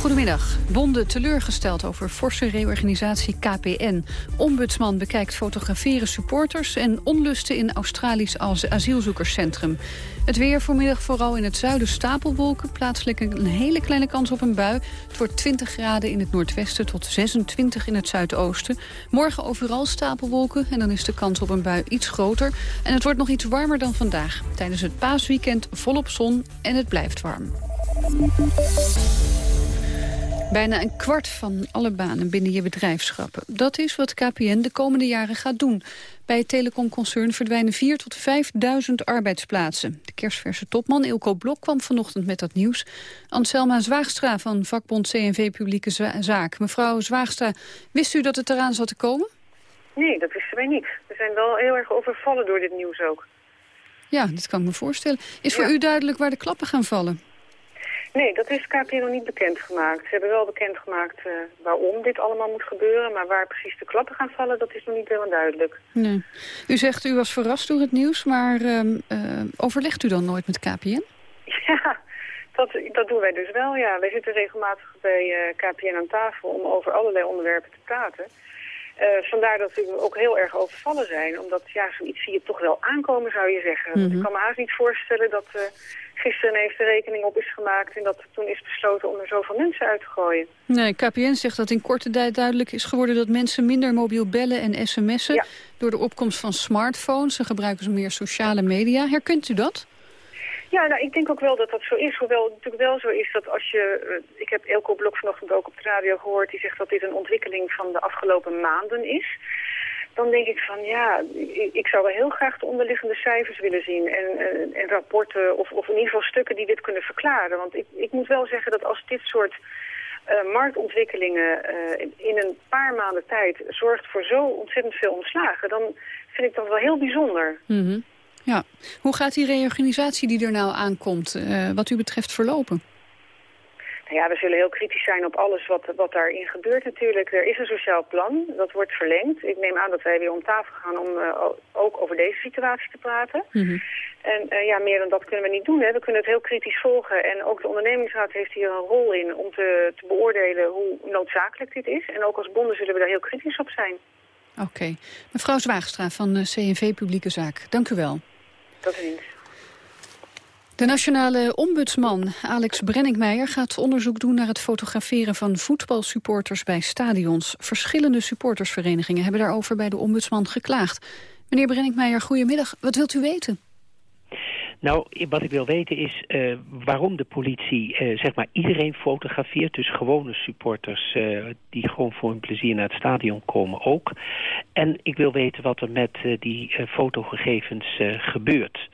Goedemiddag. Bonden teleurgesteld over forse reorganisatie KPN. Ombudsman bekijkt fotograferen supporters... en onlusten in Australisch asielzoekerscentrum. Het weer vanmiddag vooral in het zuiden stapelwolken. Plaatselijk een hele kleine kans op een bui. Het wordt 20 graden in het noordwesten tot 26 in het zuidoosten. Morgen overal stapelwolken en dan is de kans op een bui iets groter. En het wordt nog iets warmer dan vandaag. Tijdens het paasweekend volop zon en het blijft warm. Bijna een kwart van alle banen binnen je bedrijfschappen. Dat is wat KPN de komende jaren gaat doen. Bij het telecomconcern verdwijnen 4.000 tot 5.000 arbeidsplaatsen. De kerstverse topman Ilko Blok kwam vanochtend met dat nieuws. Anselma Zwaagstra van vakbond CNV Publieke Zaak. Mevrouw Zwaagstra, wist u dat het eraan zat te komen? Nee, dat wisten wij niet. We zijn wel heel erg overvallen door dit nieuws ook. Ja, dat kan ik me voorstellen. Is voor u duidelijk waar de klappen gaan vallen? Nee, dat is KPN nog niet bekendgemaakt. Ze hebben wel bekendgemaakt uh, waarom dit allemaal moet gebeuren... maar waar precies de klappen gaan vallen, dat is nog niet helemaal duidelijk. Nee. U zegt u was verrast door het nieuws, maar uh, overlegt u dan nooit met KPN? Ja, dat, dat doen wij dus wel, ja. Wij zitten regelmatig bij KPN aan tafel om over allerlei onderwerpen te praten... vandaar dat we ook heel erg overvallen zijn. Omdat ja, zoiets zie je toch wel aankomen, zou je zeggen. Mm Ik kan me haast niet voorstellen dat gisteren heeft de rekening op is gemaakt... en dat toen is besloten om er zoveel mensen uit te gooien. Nee, KPN zegt dat in korte tijd duidelijk is geworden... dat mensen minder mobiel bellen en sms'en... door de opkomst van smartphones. Ze gebruiken ze meer sociale media. Herkent u dat? Ja, nou, ik denk ook wel dat dat zo is. Hoewel het natuurlijk wel zo is dat als je... Uh, ik heb Elko Blok vanochtend ook op de radio gehoord... die zegt dat dit een ontwikkeling van de afgelopen maanden is dan denk ik van ja, ik, zou wel heel graag de onderliggende cijfers willen zien en, en, en rapporten of, of in ieder geval stukken die dit kunnen verklaren. Want ik, ik moet wel zeggen dat als dit soort uh, marktontwikkelingen in een paar maanden tijd zorgt voor zo ontzettend veel ontslagen, dan vind ik dat wel heel bijzonder. Mm Ja. Hoe gaat die reorganisatie die er nou aankomt, uh, wat u betreft, verlopen? Nou ja, we zullen heel kritisch zijn op alles wat, wat daarin gebeurt natuurlijk. Er is een sociaal plan, dat wordt verlengd. Ik neem aan dat wij weer om tafel gaan om uh, ook over deze situatie te praten. Mhm. En uh, ja, meer dan dat kunnen we niet doen. Hè. We kunnen het heel kritisch volgen. En ook de ondernemingsraad heeft hier een rol in om te, te beoordelen hoe noodzakelijk dit is. En ook als bonden zullen we daar heel kritisch op zijn. Oké. Mevrouw Zwaagstra van CNV Publieke Zaak, dank u wel. Tot ziens. De nationale ombudsman Alex Brenningmeijer gaat onderzoek doen naar het fotograferen van voetbalsupporters bij stadions. Verschillende supportersverenigingen hebben daarover bij de ombudsman geklaagd. Meneer Brenningmeijer, goedemiddag. Wat wilt u weten? Nou, wat ik wil weten is uh, waarom de politie uh, zeg maar iedereen fotografeert. Dus gewone supporters uh, die gewoon voor hun plezier naar het stadion komen ook. En ik wil weten wat er met die fotogegevens gebeurt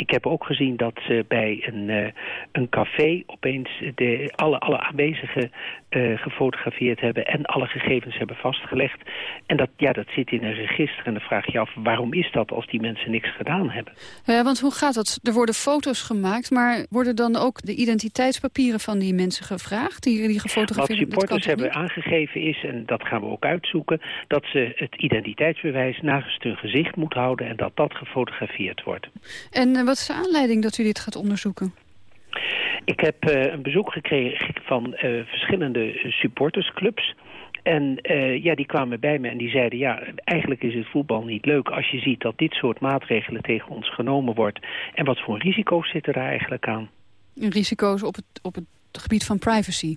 ik heb ook gezien dat ze bij een, uh, een café opeens de, alle, alle aanwezigen uh, gefotografeerd hebben en alle gegevens hebben vastgelegd. En dat, ja, dat zit in een register en dan vraag je af waarom is dat als die mensen niks gedaan hebben. Ja, want hoe gaat dat? Er worden foto's gemaakt, maar worden dan ook de identiteitspapieren van die mensen gevraagd? Die, die gefotografeerd Wat supporters hebben aangegeven is, en dat gaan we ook uitzoeken, dat ze het identiteitsbewijs naast hun gezicht moeten houden en dat dat gefotografeerd wordt. En eh, wat is de aanleiding dat u dit gaat onderzoeken? Ik heb uh, een bezoek gekregen van uh, verschillende supportersclubs. En uh, ja, die kwamen bij me en die zeiden... ja, eigenlijk is het voetbal niet leuk als je ziet dat dit soort maatregelen tegen ons genomen wordt. En wat voor risico's zitten daar eigenlijk aan? Risico's op het, op het gebied van privacy?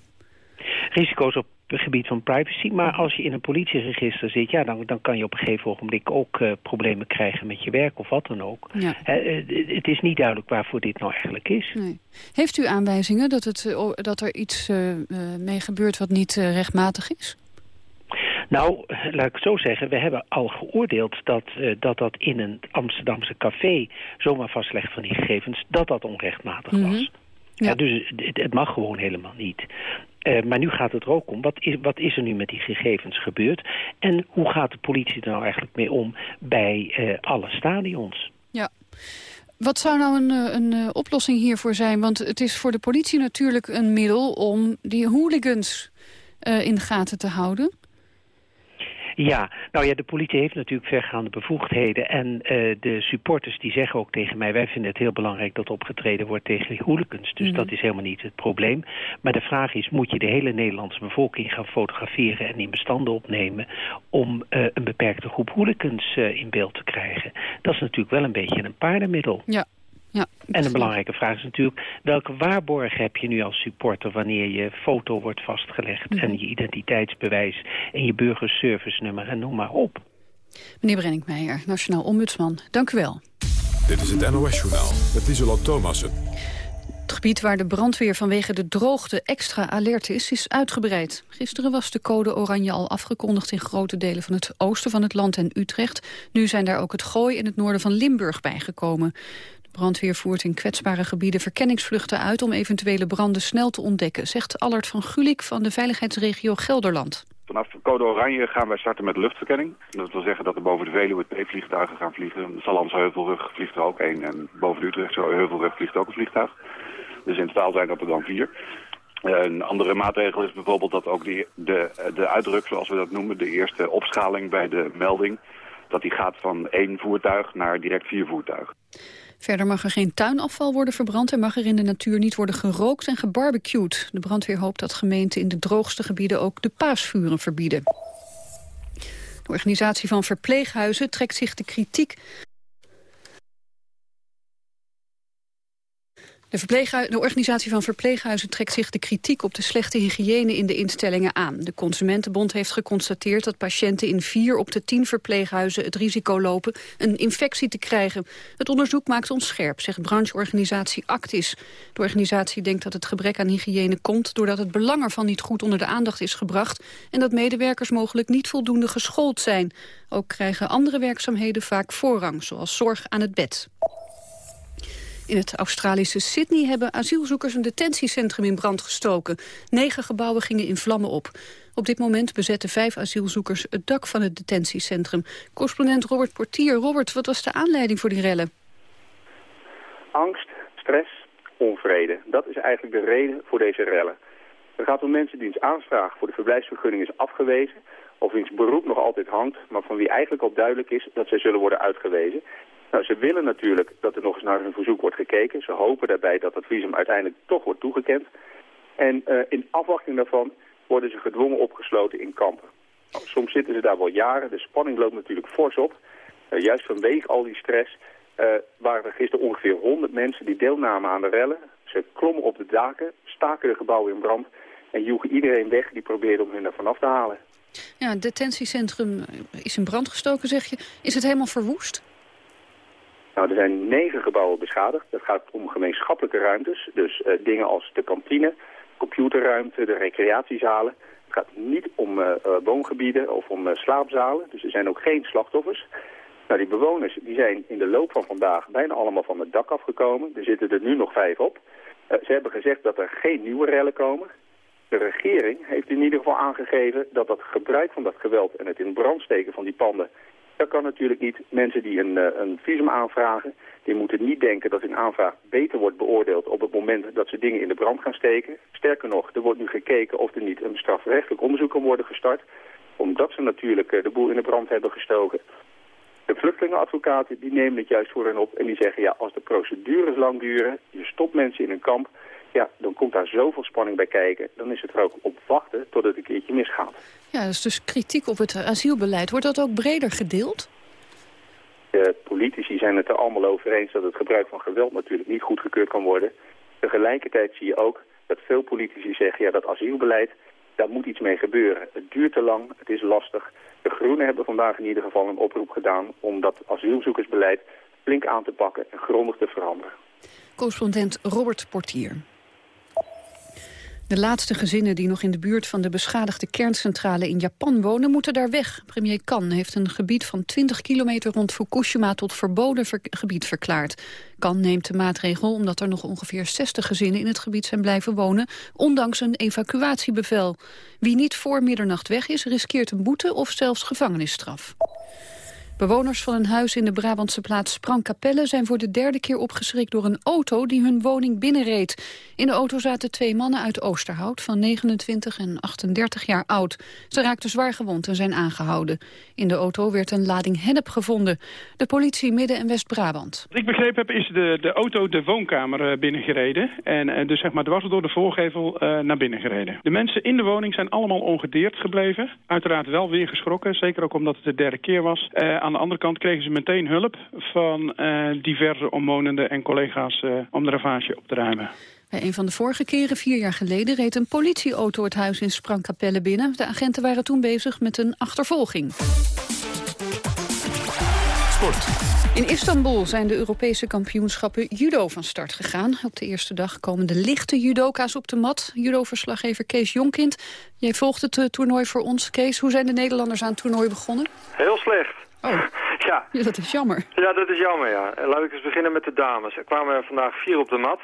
Risico's op gebied van privacy. Maar als je in een politieregister zit, ja, dan, dan kan je op een gegeven ogenblik ook uh, problemen krijgen met je werk of wat dan ook. Ja. Uh, het is niet duidelijk waarvoor dit nou eigenlijk is. Nee. Heeft u aanwijzingen dat, het, dat er iets mee gebeurt wat niet rechtmatig is? Nou, laat ik het zo zeggen, we hebben al geoordeeld dat uh, dat, dat in een Amsterdamse café zomaar vastleggen van die gegevens, dat dat onrechtmatig mm -hmm. was. Ja. ja dus het, het, mag gewoon helemaal niet. Uh, maar nu gaat het er ook om, wat is, wat is er nu met die gegevens gebeurd? En hoe gaat de politie er nou eigenlijk mee om bij uh, alle stadions? Ja. Wat zou nou een, een oplossing hiervoor zijn? Want het is voor de politie natuurlijk een middel om die hooligans in de gaten te houden. Ja, nou ja, de politie heeft natuurlijk vergaande bevoegdheden. En uh, de supporters die zeggen ook tegen mij... wij vinden het heel belangrijk dat opgetreden wordt tegen hooligans. Dus mm. dat is helemaal niet het probleem. Maar de vraag is, moet je de hele Nederlandse bevolking gaan fotograferen... en in bestanden opnemen om uh, een beperkte groep hooligans uh, in beeld te krijgen? Dat is natuurlijk wel een beetje een paardenmiddel. Ja, ja, en een belangrijke vraag is natuurlijk... welke waarborg heb je nu als supporter... wanneer je foto wordt vastgelegd... Mm -hmm. en je identiteitsbewijs en je burgerservice-nummer en noem maar op. Meneer Brenninkmeijer, Nationaal Ombudsman, dank u wel. Dit is het NOS-journaal met Isola Thomassen. Het gebied waar de brandweer vanwege de droogte extra alert is, is uitgebreid. Gisteren was de code oranje al afgekondigd in grote delen van het oosten van het land en Utrecht. Nu zijn daar ook het Gooi en het noorden van Limburg bijgekomen. Brandweer voert in kwetsbare gebieden verkenningsvluchten uit... om eventuele branden snel te ontdekken, zegt Allard van Gulik van de veiligheidsregio Gelderland. Vanaf code oranje gaan wij starten met luchtverkenning. Dat wil zeggen dat er boven de Veluwe twee vliegtuigen gaan vliegen. De Sallandse Heuvelrug vliegt er ook één en boven de Utrechtse Heuvelrug vliegt ook een vliegtuig. Dus in totaal zijn dat er dan vier. Een andere maatregel is bijvoorbeeld dat ook de, de, de uitdruk, zoals we dat noemen, de eerste opschaling bij de melding, dat die gaat van één voertuig naar direct vier voertuigen. Verder mag er geen tuinafval worden verbrand en mag er in de natuur niet worden gerookt en gebarbecued. De brandweer hoopt dat gemeenten in de droogste gebieden ook de paasvuren verbieden. De organisatie van verpleeghuizen trekt zich de kritiek De, de, organisatie van verpleeghuizen trekt zich de kritiek op de slechte hygiëne in de instellingen aan. De Consumentenbond heeft geconstateerd dat patiënten in vier op de tien verpleeghuizen het risico lopen een infectie te krijgen. Het onderzoek maakt ons scherp, zegt brancheorganisatie Actis. De organisatie denkt dat het gebrek aan hygiëne komt doordat het belang ervan niet goed onder de aandacht is gebracht en dat medewerkers mogelijk niet voldoende geschoold zijn. Ook krijgen andere werkzaamheden vaak voorrang, zoals zorg aan het bed. In het Australische Sydney hebben asielzoekers een detentiecentrum in brand gestoken. Negen gebouwen gingen in vlammen op. Op dit moment bezetten vijf asielzoekers het dak van het detentiecentrum. Correspondent Robert Portier. Robert, wat was de aanleiding voor die rellen? Angst, stress, onvrede. Dat is eigenlijk de reden voor deze rellen. Het gaat om mensen wiens aanvraag voor de verblijfsvergunning is afgewezen of wiens beroep nog altijd hangt, maar van wie eigenlijk al duidelijk is dat zij zullen worden uitgewezen. Nou, ze willen natuurlijk dat er nog eens naar hun verzoek wordt gekeken. Ze hopen daarbij dat dat visum uiteindelijk toch wordt toegekend. En uh, in afwachting daarvan worden ze gedwongen opgesloten in kampen. Nou, soms zitten ze daar wel jaren. De spanning loopt natuurlijk fors op. Uh, juist vanwege al die stress uh, waren er gisteren ongeveer 100 mensen die deelnamen aan de rellen. Ze klommen op de daken, staken de gebouwen in brand en joegen iedereen weg die probeerde om hen er vanaf te halen. Ja, het detentiecentrum is in brand gestoken, zeg je. Is het helemaal verwoest? Nou, er zijn negen gebouwen beschadigd. Het gaat om gemeenschappelijke ruimtes. Dus uh, dingen als de kantine, computerruimte, de recreatiezalen. Het gaat niet om uh, woongebieden of om slaapzalen. Dus er zijn ook geen slachtoffers. Nou, die bewoners die zijn in de loop van vandaag bijna allemaal van het dak afgekomen. Er zitten er nu nog vijf op. ze hebben gezegd dat er geen nieuwe rellen komen. De regering heeft in ieder geval aangegeven dat dat gebruik van dat geweld en het in brand steken van die panden dat kan natuurlijk niet. Mensen die een, eh, een visum aanvragen, die moeten niet denken dat hun aanvraag beter wordt beoordeeld op het moment dat ze dingen in de brand gaan steken. Sterker nog, er wordt nu gekeken of er niet een strafrechtelijk onderzoek kan worden gestart. Omdat ze natuurlijk eh, de boel in de brand hebben gestoken. De vluchtelingenadvocaten die nemen het juist voor hen op en die zeggen... ja, als de procedures lang duren, je stopt mensen in een kamp... ja, dan komt daar zoveel spanning bij kijken. Dan is het er ook op wachten tot het een keertje misgaat. Ja, dat is dus kritiek op het asielbeleid. Wordt dat ook breder gedeeld? De politici zijn het er allemaal over eens dat het gebruik van geweld natuurlijk niet goedgekeurd kan worden. Tegelijkertijd zie je ook dat veel politici zeggen, ja dat asielbeleid, daar moet iets mee gebeuren. Het duurt te lang, het is lastig. De Groenen hebben vandaag in ieder geval een oproep gedaan om dat asielzoekersbeleid flink aan te pakken en grondig te veranderen. Correspondent Robert Portier. De laatste gezinnen die nog in de buurt van de beschadigde kerncentrale in Japan wonen, moeten daar weg. Premier Kan heeft een gebied van 20 kilometer rond Fukushima tot verboden gebied verklaard. Kan neemt de maatregel omdat er nog ongeveer 60 gezinnen in het gebied zijn blijven wonen, ondanks een evacuatiebevel. Wie niet voor middernacht weg is, riskeert een boete of zelfs gevangenisstraf. Bewoners van een huis in de Brabantse plaats Sprangkapelle zijn voor de derde keer opgeschrikt door een auto die hun woning binnenreed. In de auto zaten twee mannen uit Oosterhout van 29 en 38 jaar oud. Ze raakten zwaar gewond en zijn aangehouden. In de auto werd een lading hennep gevonden. De politie Midden- en West-Brabant. Wat ik begrepen heb is de, de auto de woonkamer uh, binnengereden. En uh, dus zeg maar dwars door de voorgevel uh, naar binnen gereden. De mensen in de woning zijn allemaal ongedeerd gebleven. Uiteraard wel weer geschrokken, zeker ook omdat het de derde keer was. Aan de andere kant kregen ze meteen hulp van diverse omwonenden en collega's om de ravage op te ruimen. Bij een van de vorige keren, vier jaar geleden, reed een politieauto het huis in Sprangkapelle binnen. De agenten waren toen bezig met een achtervolging. Sport. In Istanbul zijn de Europese kampioenschappen judo van start gegaan. Op de eerste dag komen de lichte judoka's op de mat. Judo-verslaggever Kees Jonkind. Jij volgt het uh, toernooi voor ons. Kees, hoe zijn de Nederlanders aan het toernooi begonnen? Heel slecht. Oh, ja. ja. dat is jammer. Ja, dat is jammer, ja. Laat ik eens beginnen met de dames. Er kwamen vandaag vier op de mat.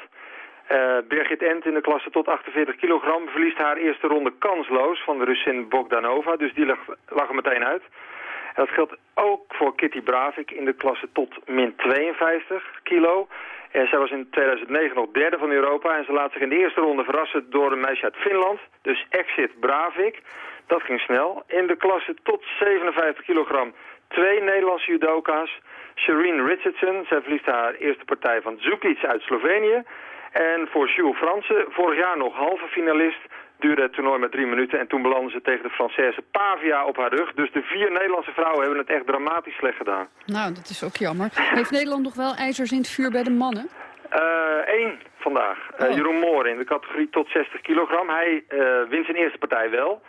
Uh, Birgit Ent in de klasse tot 48 kilogram verliest haar eerste ronde kansloos van de Russin Bogdanova. Dus die lag, lag er meteen uit. En dat geldt ook voor Kitty Bravik in de klasse tot min 52 kilo. En zij was in 2009 nog derde van Europa en ze laat zich in de eerste ronde verrassen door een meisje uit Finland. Dus exit Bravik. Dat ging snel. In de klasse tot 57 kilogram twee Nederlandse judoka's. Shireen Richardson, zij verliest haar eerste partij van Zukic uit Slovenië. En voor Jules Fransen, vorig jaar nog halve finalist, duurde het toernooi met drie minuten. En toen belandde ze tegen de Française Pavia op haar rug. Dus de vier Nederlandse vrouwen hebben het echt dramatisch slecht gedaan. Nou, dat is ook jammer. Heeft Nederland nog wel ijzers in het vuur bij de mannen? Eén uh, vandaag. Uh, oh. Jeroen Moor in de categorie tot 60 kilogram. Hij uh, wint zijn eerste partij wel.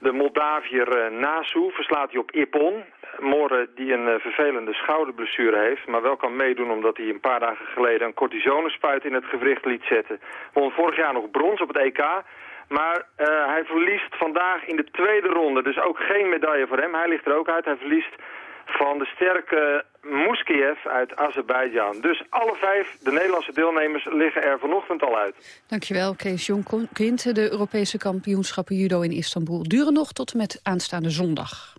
De Moldaviër Nasu verslaat hij op Ippon. Moore die een uh, vervelende schouderblessure heeft, maar wel kan meedoen omdat hij een paar dagen geleden een cortisonespuit in het gewricht liet zetten. Won vorig jaar nog brons op het EK, maar uh, hij verliest vandaag in de tweede ronde, dus ook geen medaille voor hem. Hij ligt er ook uit, hij verliest van de sterke Muskiev uit Azerbeidzjan. Dus alle vijf, de Nederlandse deelnemers, liggen er vanochtend al uit. Dankjewel, Kees Jonkind. De Europese kampioenschappen judo in Istanbul duren nog tot en met aanstaande zondag.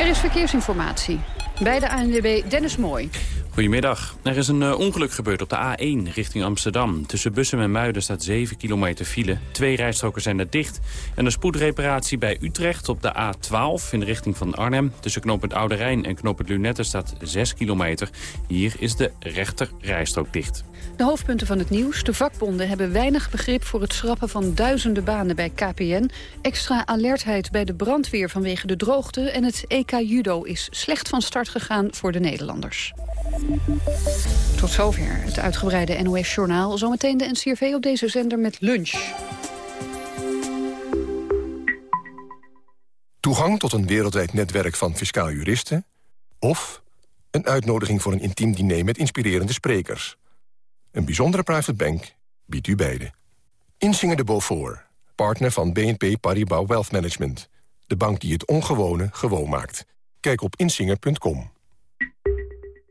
Er is verkeersinformatie. Bij de ANWB Dennis Mooi. Goedemiddag. Er is een uh, ongeluk gebeurd op de A1 richting Amsterdam. Tussen Bussum en Muiden staat 7 kilometer file. Twee rijstroken zijn er dicht. En een spoedreparatie bij Utrecht op de A12 in de richting van Arnhem. Tussen knooppunt Oude Rijn en knooppunt Lunette staat 6 kilometer. Hier is de rechter rijstrook dicht. De hoofdpunten van het nieuws. De vakbonden hebben weinig begrip voor het schrappen van duizenden banen bij KPN. Extra alertheid bij de brandweer vanwege de droogte. En het EK Judo is slecht van start gegaan voor de Nederlanders. Tot zover het uitgebreide NOS-journaal. Zometeen de NCRV op deze zender met lunch. Toegang tot een wereldwijd netwerk van fiscaal juristen... of een uitnodiging voor een intiem diner met inspirerende sprekers. Een bijzondere private bank biedt u beide. Insinger de Beaufort, partner van BNP Paribas Wealth Management. De bank die het ongewone gewoon maakt. Kijk op insinger.com.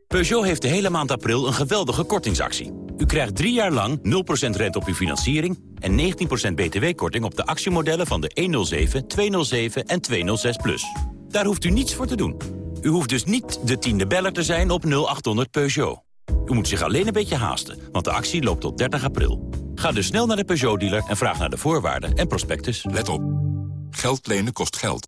Peugeot heeft de hele maand april een geweldige kortingsactie. U krijgt drie jaar lang 0% rente op uw financiering... en 19% btw-korting op de actiemodellen van de 107, 207 en 206+. Plus. Daar hoeft u niets voor te doen. U hoeft dus niet de tiende beller te zijn op 0800 Peugeot. U moet zich alleen een beetje haasten, want de actie loopt tot 30 april. Ga dus snel naar de Peugeot-dealer en vraag naar de voorwaarden en prospectus. Let op. Geld lenen kost geld.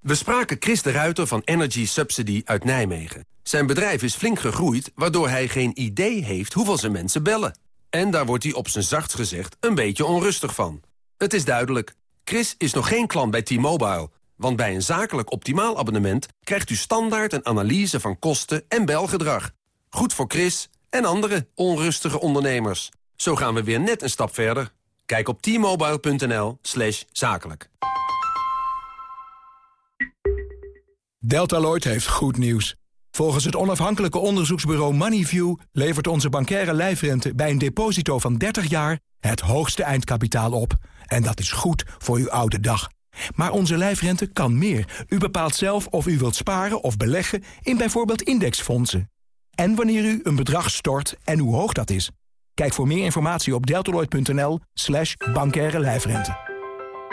We spraken Chris de Ruiter van Energy Subsidy uit Nijmegen. Zijn bedrijf is flink gegroeid, waardoor hij geen idee heeft hoeveel zijn mensen bellen. En daar wordt hij op zijn zachtst gezegd een beetje onrustig van. Het is duidelijk, Chris is nog geen klant bij T-Mobile... want bij een zakelijk optimaal abonnement... krijgt u standaard een analyse van kosten en belgedrag. Goed voor Chris en andere onrustige ondernemers. Zo gaan we weer net een stap verder. Kijk op t-mobile.nl slash zakelijk. Deltaloid heeft goed nieuws. Volgens het onafhankelijke onderzoeksbureau Moneyview... levert onze bankaire lijfrente bij een deposito van 30 jaar... het hoogste eindkapitaal op. En dat is goed voor uw oude dag. Maar onze lijfrente kan meer. U bepaalt zelf of u wilt sparen of beleggen in bijvoorbeeld indexfondsen. En wanneer u een bedrag stort en hoe hoog dat is. Kijk voor meer informatie op deltaloid.nl slash bankaire lijfrente.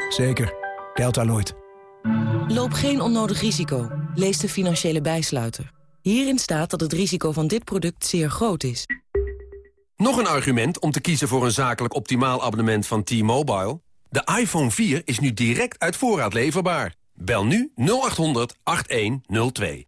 Zeker, Deltaloid. Loop geen onnodig risico. Lees de financiële bijsluiter. Hierin staat dat het risico van dit product zeer groot is. Nog een argument om te kiezen voor een zakelijk optimaal abonnement van T-Mobile? De iPhone 4 is nu direct uit voorraad leverbaar. Bel nu 0800 8102.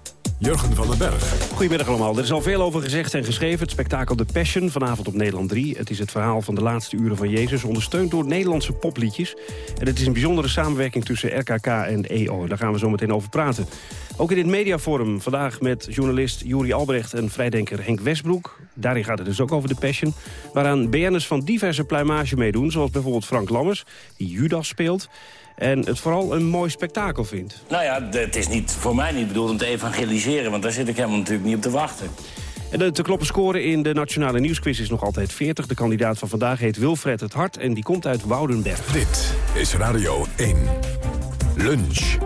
Jurgen van den Berg. Goedemiddag allemaal. Er is al veel over gezegd en geschreven. Het spektakel The Passion, vanavond op Nederland 3. Het is het verhaal van de laatste uren van Jezus... ondersteund door Nederlandse popliedjes. En het is een bijzondere samenwerking tussen RKK en EO. Daar gaan we zo meteen over praten. Ook in dit mediaforum vandaag met journalist Juri Albrecht... en vrijdenker Henk Westbroek. Daarin gaat het dus ook over The Passion. Waaraan BN'ers van diverse pluimage meedoen. Zoals bijvoorbeeld Frank Lammers, die Judas speelt en het vooral een mooi spektakel vindt. Nou ja, het is niet, voor mij niet bedoeld om te evangeliseren... want daar zit ik helemaal natuurlijk niet op te wachten. En de te kloppen score in de Nationale Nieuwsquiz is nog altijd 40. De kandidaat van vandaag heet Wilfred het Hart en die komt uit Woudenberg. Dit is Radio 1. Lunch.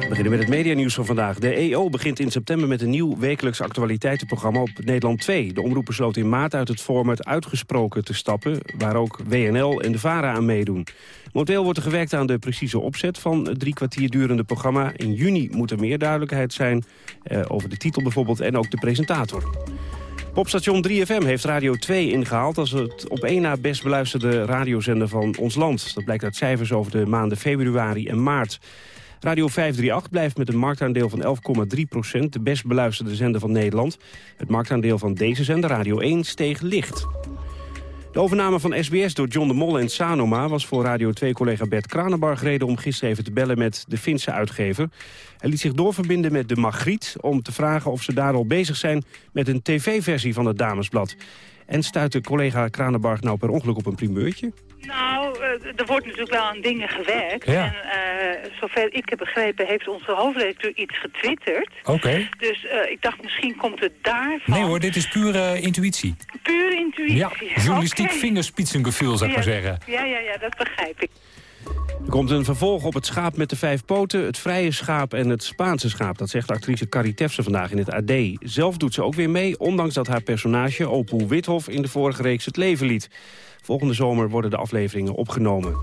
We beginnen met het medianieuws van vandaag. De EO begint in september met een nieuw wekelijks actualiteitenprogramma op Nederland 2. De omroep besloot in maart uit het format Uitgesproken te stappen... waar ook WNL en de VARA aan meedoen. Momenteel wordt er gewerkt aan de precieze opzet van het drie kwartier durende programma. In juni moet er meer duidelijkheid zijn eh, over de titel bijvoorbeeld en ook de presentator. Popstation 3FM heeft Radio 2 ingehaald als het op één na best beluisterde radiozender van ons land. Dat blijkt uit cijfers over de maanden februari en maart. Radio 538 blijft met een marktaandeel van 11,3% de best beluisterde zender van Nederland. Het marktaandeel van deze zender, Radio 1, steeg licht. De overname van SBS door John de Mol en Sanoma... was voor Radio 2-collega Bert Kranenbarg reden om gisteren even te bellen met de Finse uitgever. Hij liet zich doorverbinden met de Magriet om te vragen of ze daar al bezig zijn... met een tv-versie van het Damesblad. En stuitte collega Kranenbarg nou per ongeluk op een primeurtje? Nou, eh, er wordt natuurlijk wel aan dingen gewerkt. En uh, zover ik heb begrepen heeft onze hoofdredacteur iets getwitterd. Oké. Dus uh, ik dacht misschien komt het daarvan. Nee hoor, dit is pure intuïtie. Pure intuïtie. Ja, journalistiek okay. vingerspitsengevoel zou ik ja, maar zeggen. Ja, ja, ja, dat begrijp ik. Er komt een vervolg op het schaap met de vijf poten, het vrije schaap en het Spaanse schaap. Dat zegt actrice Carrie vandaag in het AD. Zelf doet ze ook weer mee, ondanks dat haar personage Opoe Withof in de vorige reeks het leven liet. Volgende zomer worden de afleveringen opgenomen.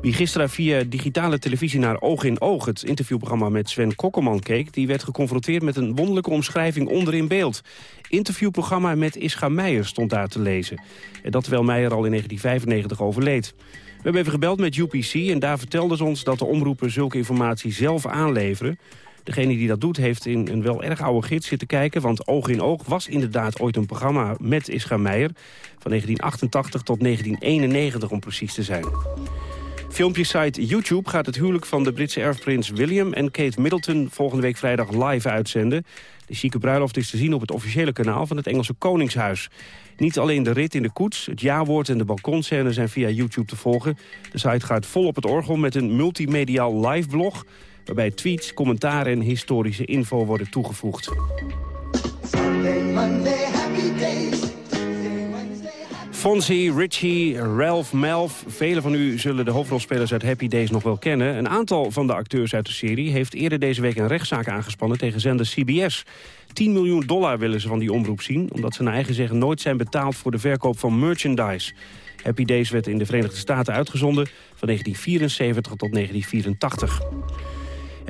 Wie gisteren via digitale televisie naar Oog in Oog... het interviewprogramma met Sven Kokkelman keek... die werd geconfronteerd met een wonderlijke omschrijving onder in beeld. Interviewprogramma met Ischa Meijer stond daar te lezen. En dat terwijl Meijer al in 1995 overleed. We hebben even gebeld met UPC en daar vertelden ze ons... dat de omroepen zulke informatie zelf aanleveren. Degene die dat doet heeft in een wel erg oude gids zitten kijken... want Oog in Oog was inderdaad ooit een programma met Ischa Meijer... van 1988 tot 1991 om precies te zijn. Filmpjesite YouTube gaat het huwelijk van de Britse erfprins William en Kate Middleton volgende week vrijdag live uitzenden. De chique bruiloft is te zien op het officiële kanaal van het Engelse Koningshuis. Niet alleen de rit in de koets, het jawoord en de balkonscène zijn via YouTube te volgen. De site gaat vol op het orgel met een multimediaal live blog... waarbij tweets, commentaren en historische info worden toegevoegd. Fonzie, Richie, Ralph, Melf. Velen van u zullen de hoofdrolspelers uit Happy Days nog wel kennen. Een aantal van de acteurs uit de serie heeft eerder deze week een rechtszaak aangespannen tegen zender CBS. 10 miljoen dollar willen ze van die omroep zien... omdat ze naar eigen zeggen nooit zijn betaald voor de verkoop van merchandise. Happy Days werd in de Verenigde Staten uitgezonden van 1974 tot 1984.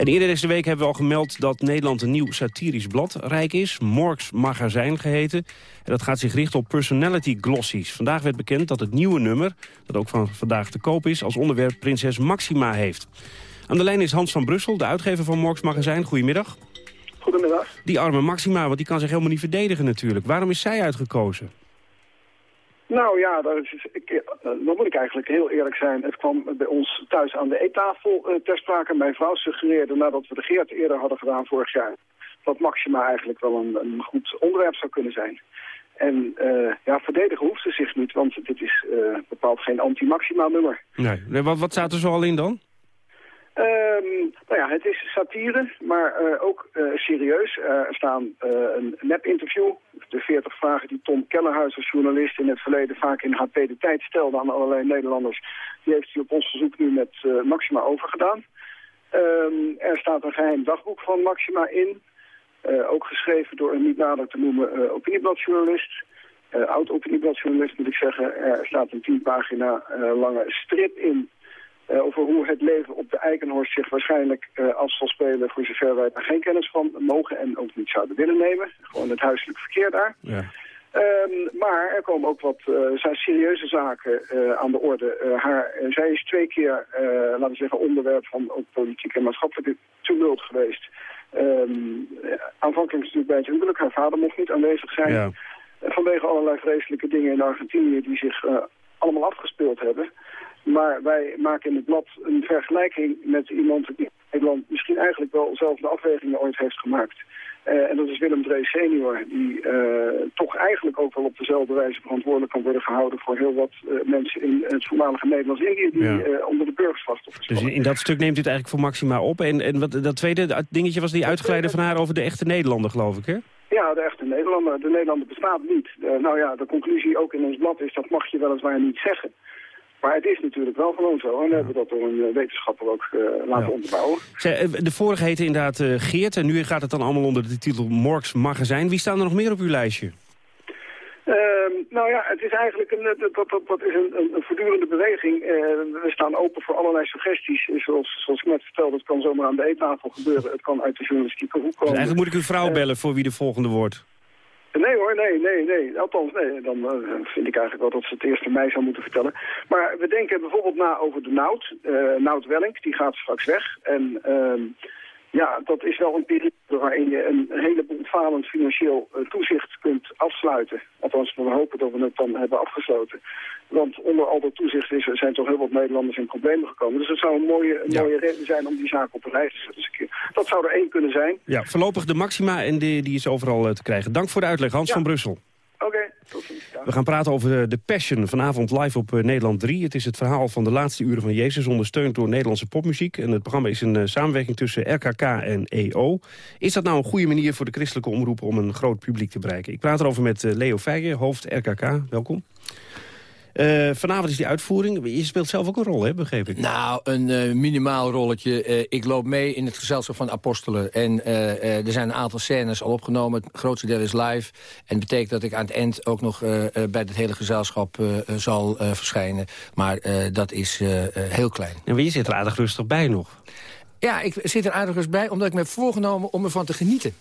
En eerder deze week hebben we al gemeld dat Nederland een nieuw satirisch blad rijk is. Morgs Magazijn geheten. En dat gaat zich richten op personality glossies. Vandaag werd bekend dat het nieuwe nummer, dat ook van vandaag te koop is... als onderwerp Prinses Maxima heeft. Aan de lijn is Hans van Brussel, de uitgever van Morgs Magazijn. Goedemiddag. Goedemiddag. Die arme Maxima, want die kan zich helemaal niet verdedigen natuurlijk. Waarom is zij uitgekozen? Nou ja, dat is, ik, uh, dan moet ik eigenlijk heel eerlijk zijn. Het kwam bij ons thuis aan de eettafel uh, ter sprake. Mijn vrouw suggereerde nadat we de Geert eerder hadden gedaan vorig jaar... dat Maxima eigenlijk wel een, een goed onderwerp zou kunnen zijn. En uh, ja, verdedigen hoeft ze zich niet, want dit is bepaald geen anti-Maxima-nummer. Nee, wat, wat staat er zo al in dan? Um, nou ja, het is satire, maar uh, ook uh, serieus. Uh, er staan een nep-interview, de 40 vragen die Tom Kellerhuis als journalist in het verleden vaak in HP de tijd stelde aan allerlei Nederlanders. Die heeft hij op ons verzoek nu met Maxima overgedaan. Um, er staat een geheim dagboek van Maxima in. ook geschreven door een niet nader te noemen opiniebladjournalist. Oud-opiniebladjournalist moet ik zeggen. Er staat een tien pagina lange strip in over hoe het leven op de Eikenhorst zich waarschijnlijk af zal spelen... voor zover wij daar geen kennis van mogen en ook niet zouden willen nemen. Gewoon het huiselijk verkeer daar. Ja. Um, maar er komen ook wat uh, zijn serieuze zaken uh, aan de orde. Uh, haar, zij is twee keer, laten we zeggen, onderwerp van ook politiek en maatschappelijke tumult geweest. Um, aanvankelijk natuurlijk bij het huwelijk. Haar vader mocht niet aanwezig zijn. Ja. vanwege allerlei vreselijke dingen in Argentinië die zich allemaal afgespeeld hebben. Maar wij maken in het blad een vergelijking met iemand die in Nederland misschien eigenlijk wel zelf de afwegingen ooit heeft gemaakt. Uh, en dat is Willem Drees senior, die uh, toch eigenlijk ook wel op dezelfde wijze verantwoordelijk kan worden gehouden voor heel wat uh, mensen in het voormalige Nederlands-Indië die ja. onder de burgersvast Dus in dat stuk neemt u het eigenlijk voor Maxima op. En, en wat, dat tweede dingetje was die uitgeleide van haar over de echte Nederlander, geloof ik, hè? Ja, de echte Nederlander. De Nederlander bestaat niet. nou ja, de conclusie ook in ons blad is, dat mag je weliswaar niet zeggen. Maar het is natuurlijk wel gewoon zo. En we hebben dat door een eh, wetenschapper ook uh, laten ja. onderbouwen. Eh, de vorige heette inderdaad uh, Geert. En nu gaat het dan allemaal onder de titel Morks Magazijn. Wie staan er nog meer op uw lijstje? Uh, nou ja, het is eigenlijk een, dat, dat, dat is een, een, voortdurende beweging. We staan open voor allerlei suggesties. Zoals, zoals ik net vertelde, het kan zomaar aan de eettafel gebeuren. Het kan uit de journalistieke hoek komen. Dus eigenlijk moet ik uw vrouw bellen voor wie de volgende wordt. Nee hoor, nee, nee, nee. Althans, nee. Dan uh, vind ik eigenlijk wel dat ze het eerst aan mij zou moeten vertellen. Maar we denken bijvoorbeeld na over de Nout. Uh, Nout die gaat straks weg. En uh, ja, dat is wel een periode waarin je een heleboel falend financieel uh, toezicht kunt afsluiten. Althans, we hopen dat we het dan hebben afgesloten. Want onder al dat toezicht is, zijn toch heel wat Nederlanders in problemen gekomen. Dus het zou een mooie, een mooie reden zijn om die zaak op een rij te zetten. Dat zou er één kunnen zijn. Ja, voorlopig de maxima en die, die is overal uh, te krijgen. Dank voor de uitleg, Hans van Brussel. Oké. We gaan praten over de Passion, vanavond live op uh, Nederland 3. Het is het verhaal van de laatste uren van Jezus, ondersteund door Nederlandse popmuziek. En het programma is een uh, samenwerking tussen RKK en EO. Is dat nou een goede manier voor de christelijke omroep om een groot publiek te bereiken? Ik praat erover met Leo Feijen, hoofd RKK. Welkom. Uh, vanavond is die uitvoering. Je speelt zelf ook een rol, hè, begreep ik? Nou, een uh, minimaal rolletje. Uh, ik loop mee in het gezelschap van apostelen. En er zijn een aantal scènes al opgenomen. Het grootste deel is live. En dat betekent dat ik aan het eind ook nog bij het hele gezelschap zal verschijnen. Maar dat is heel klein. En je zit er aardig rustig bij nog. Ja, ik zit er aardig eens bij, omdat ik me heb voorgenomen om ervan te genieten.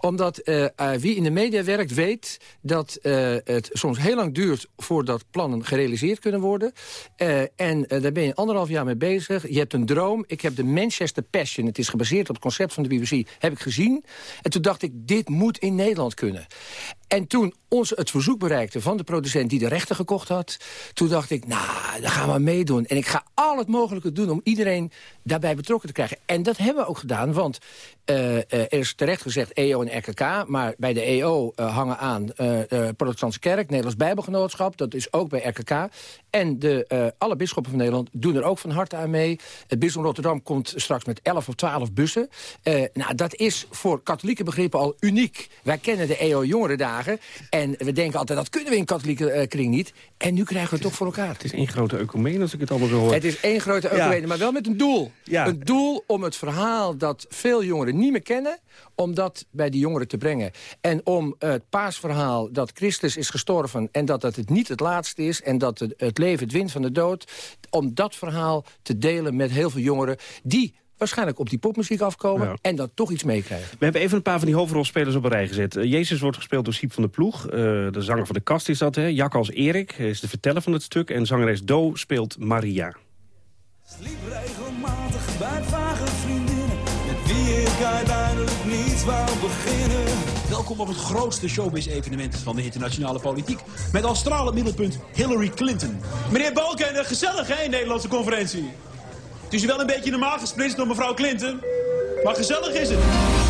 Omdat uh, uh, wie in de media werkt weet dat uh, het soms heel lang duurt... voordat plannen gerealiseerd kunnen worden. en daar ben je anderhalf jaar mee bezig. Je hebt een droom. Ik heb de Manchester Passion, het is gebaseerd op het concept van de BBC... heb ik gezien. En toen dacht ik, dit moet in Nederland kunnen. En toen ons het verzoek bereikte van de producent die de rechten gekocht had... toen dacht ik, nou, daar gaan we meedoen. En ik ga al het mogelijke doen om iedereen daarbij betrokken te krijgen. En dat hebben we ook gedaan, want er is terecht gezegd EO en RKK... maar bij de EO uh, hangen aan de Protestantse Kerk, Nederlands Bijbelgenootschap... dat is ook bij RKK. En de, alle bisschoppen van Nederland doen er ook van harte aan mee. Het bisdom Rotterdam komt straks met 11 of 12 bussen. nou, dat is voor katholieke begrippen al uniek. Wij kennen de EO-jongerendagen en we denken altijd... dat kunnen we in katholieke kring niet. En nu krijgen we het toch voor elkaar. Het is één grote ecumene als ik het allemaal zo hoor. Het is één grote ecumene, ja. maar wel met een doel. Ja. Een doel om het verhaal dat veel jongeren niet meer kennen... om dat bij die jongeren te brengen. En om het paasverhaal dat Christus is gestorven... en dat het niet het laatste is... en dat het, het leven het wint van de dood... om dat verhaal te delen met heel veel jongeren... die waarschijnlijk op die popmuziek afkomen... Ja. en dan toch iets meekrijgen. We hebben even een paar van die hoofdrolspelers op een rij gezet. Uh, Jezus wordt gespeeld door Siep van de Ploeg. Uh, de zanger van de kast is dat, hè. Jak als Erik is de verteller van het stuk... en zangeres Do speelt Maria. Sliep regelmatig bij vage vriendinnen... met wie ik uiteindelijk niet wou beginnen. Welkom op het grootste showbiz-evenement van de internationale politiek. Met als stralend middelpunt Hillary Clinton. Meneer Balken, gezellig hè, in de Nederlandse conferentie. Het is wel een beetje normaal gesplitst door mevrouw Clinton. Maar gezellig is het.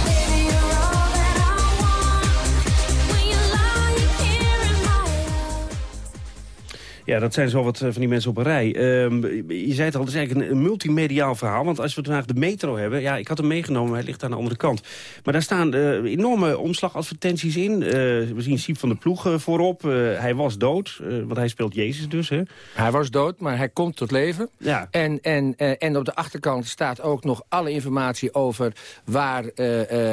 Ja, dat zijn zo wat eh, van die mensen op een rij. Ehm, je zei het al, het is eigenlijk een, multimediaal verhaal. Want als we vandaag de metro hebben... Ja, ik had hem meegenomen, hij ligt aan de andere kant. Maar daar staan uh, enorme omslagadvertenties in. Uh, we zien Siep van de Ploeg voorop. hij was dood, want hij speelt Jezus dus. Hè? Hij was dood, maar hij komt tot leven. Ja. En, en, en op de achterkant staat ook nog alle informatie over waar,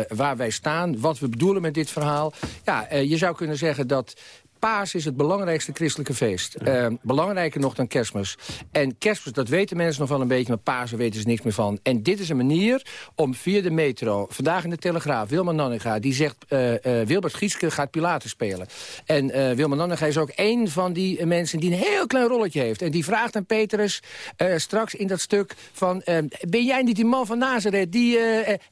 waar wij staan. Wat we bedoelen met dit verhaal. Ja, je zou kunnen zeggen dat Paas is het belangrijkste christelijke feest. Uh, belangrijker nog dan kerstmis. En kerstmis, dat weten mensen nog wel een beetje... maar Pasen weten ze niks meer van. En dit is een manier om via de metro... vandaag in de Telegraaf, Wilma Nannega... die zegt, uh, uh, Wilbert Gieske gaat Pilaten spelen. En uh, Wilma Nannega is ook een van die mensen... die een heel klein rolletje heeft. En die vraagt aan Petrus straks in dat stuk van... ben jij niet die man van Nazareth? Die,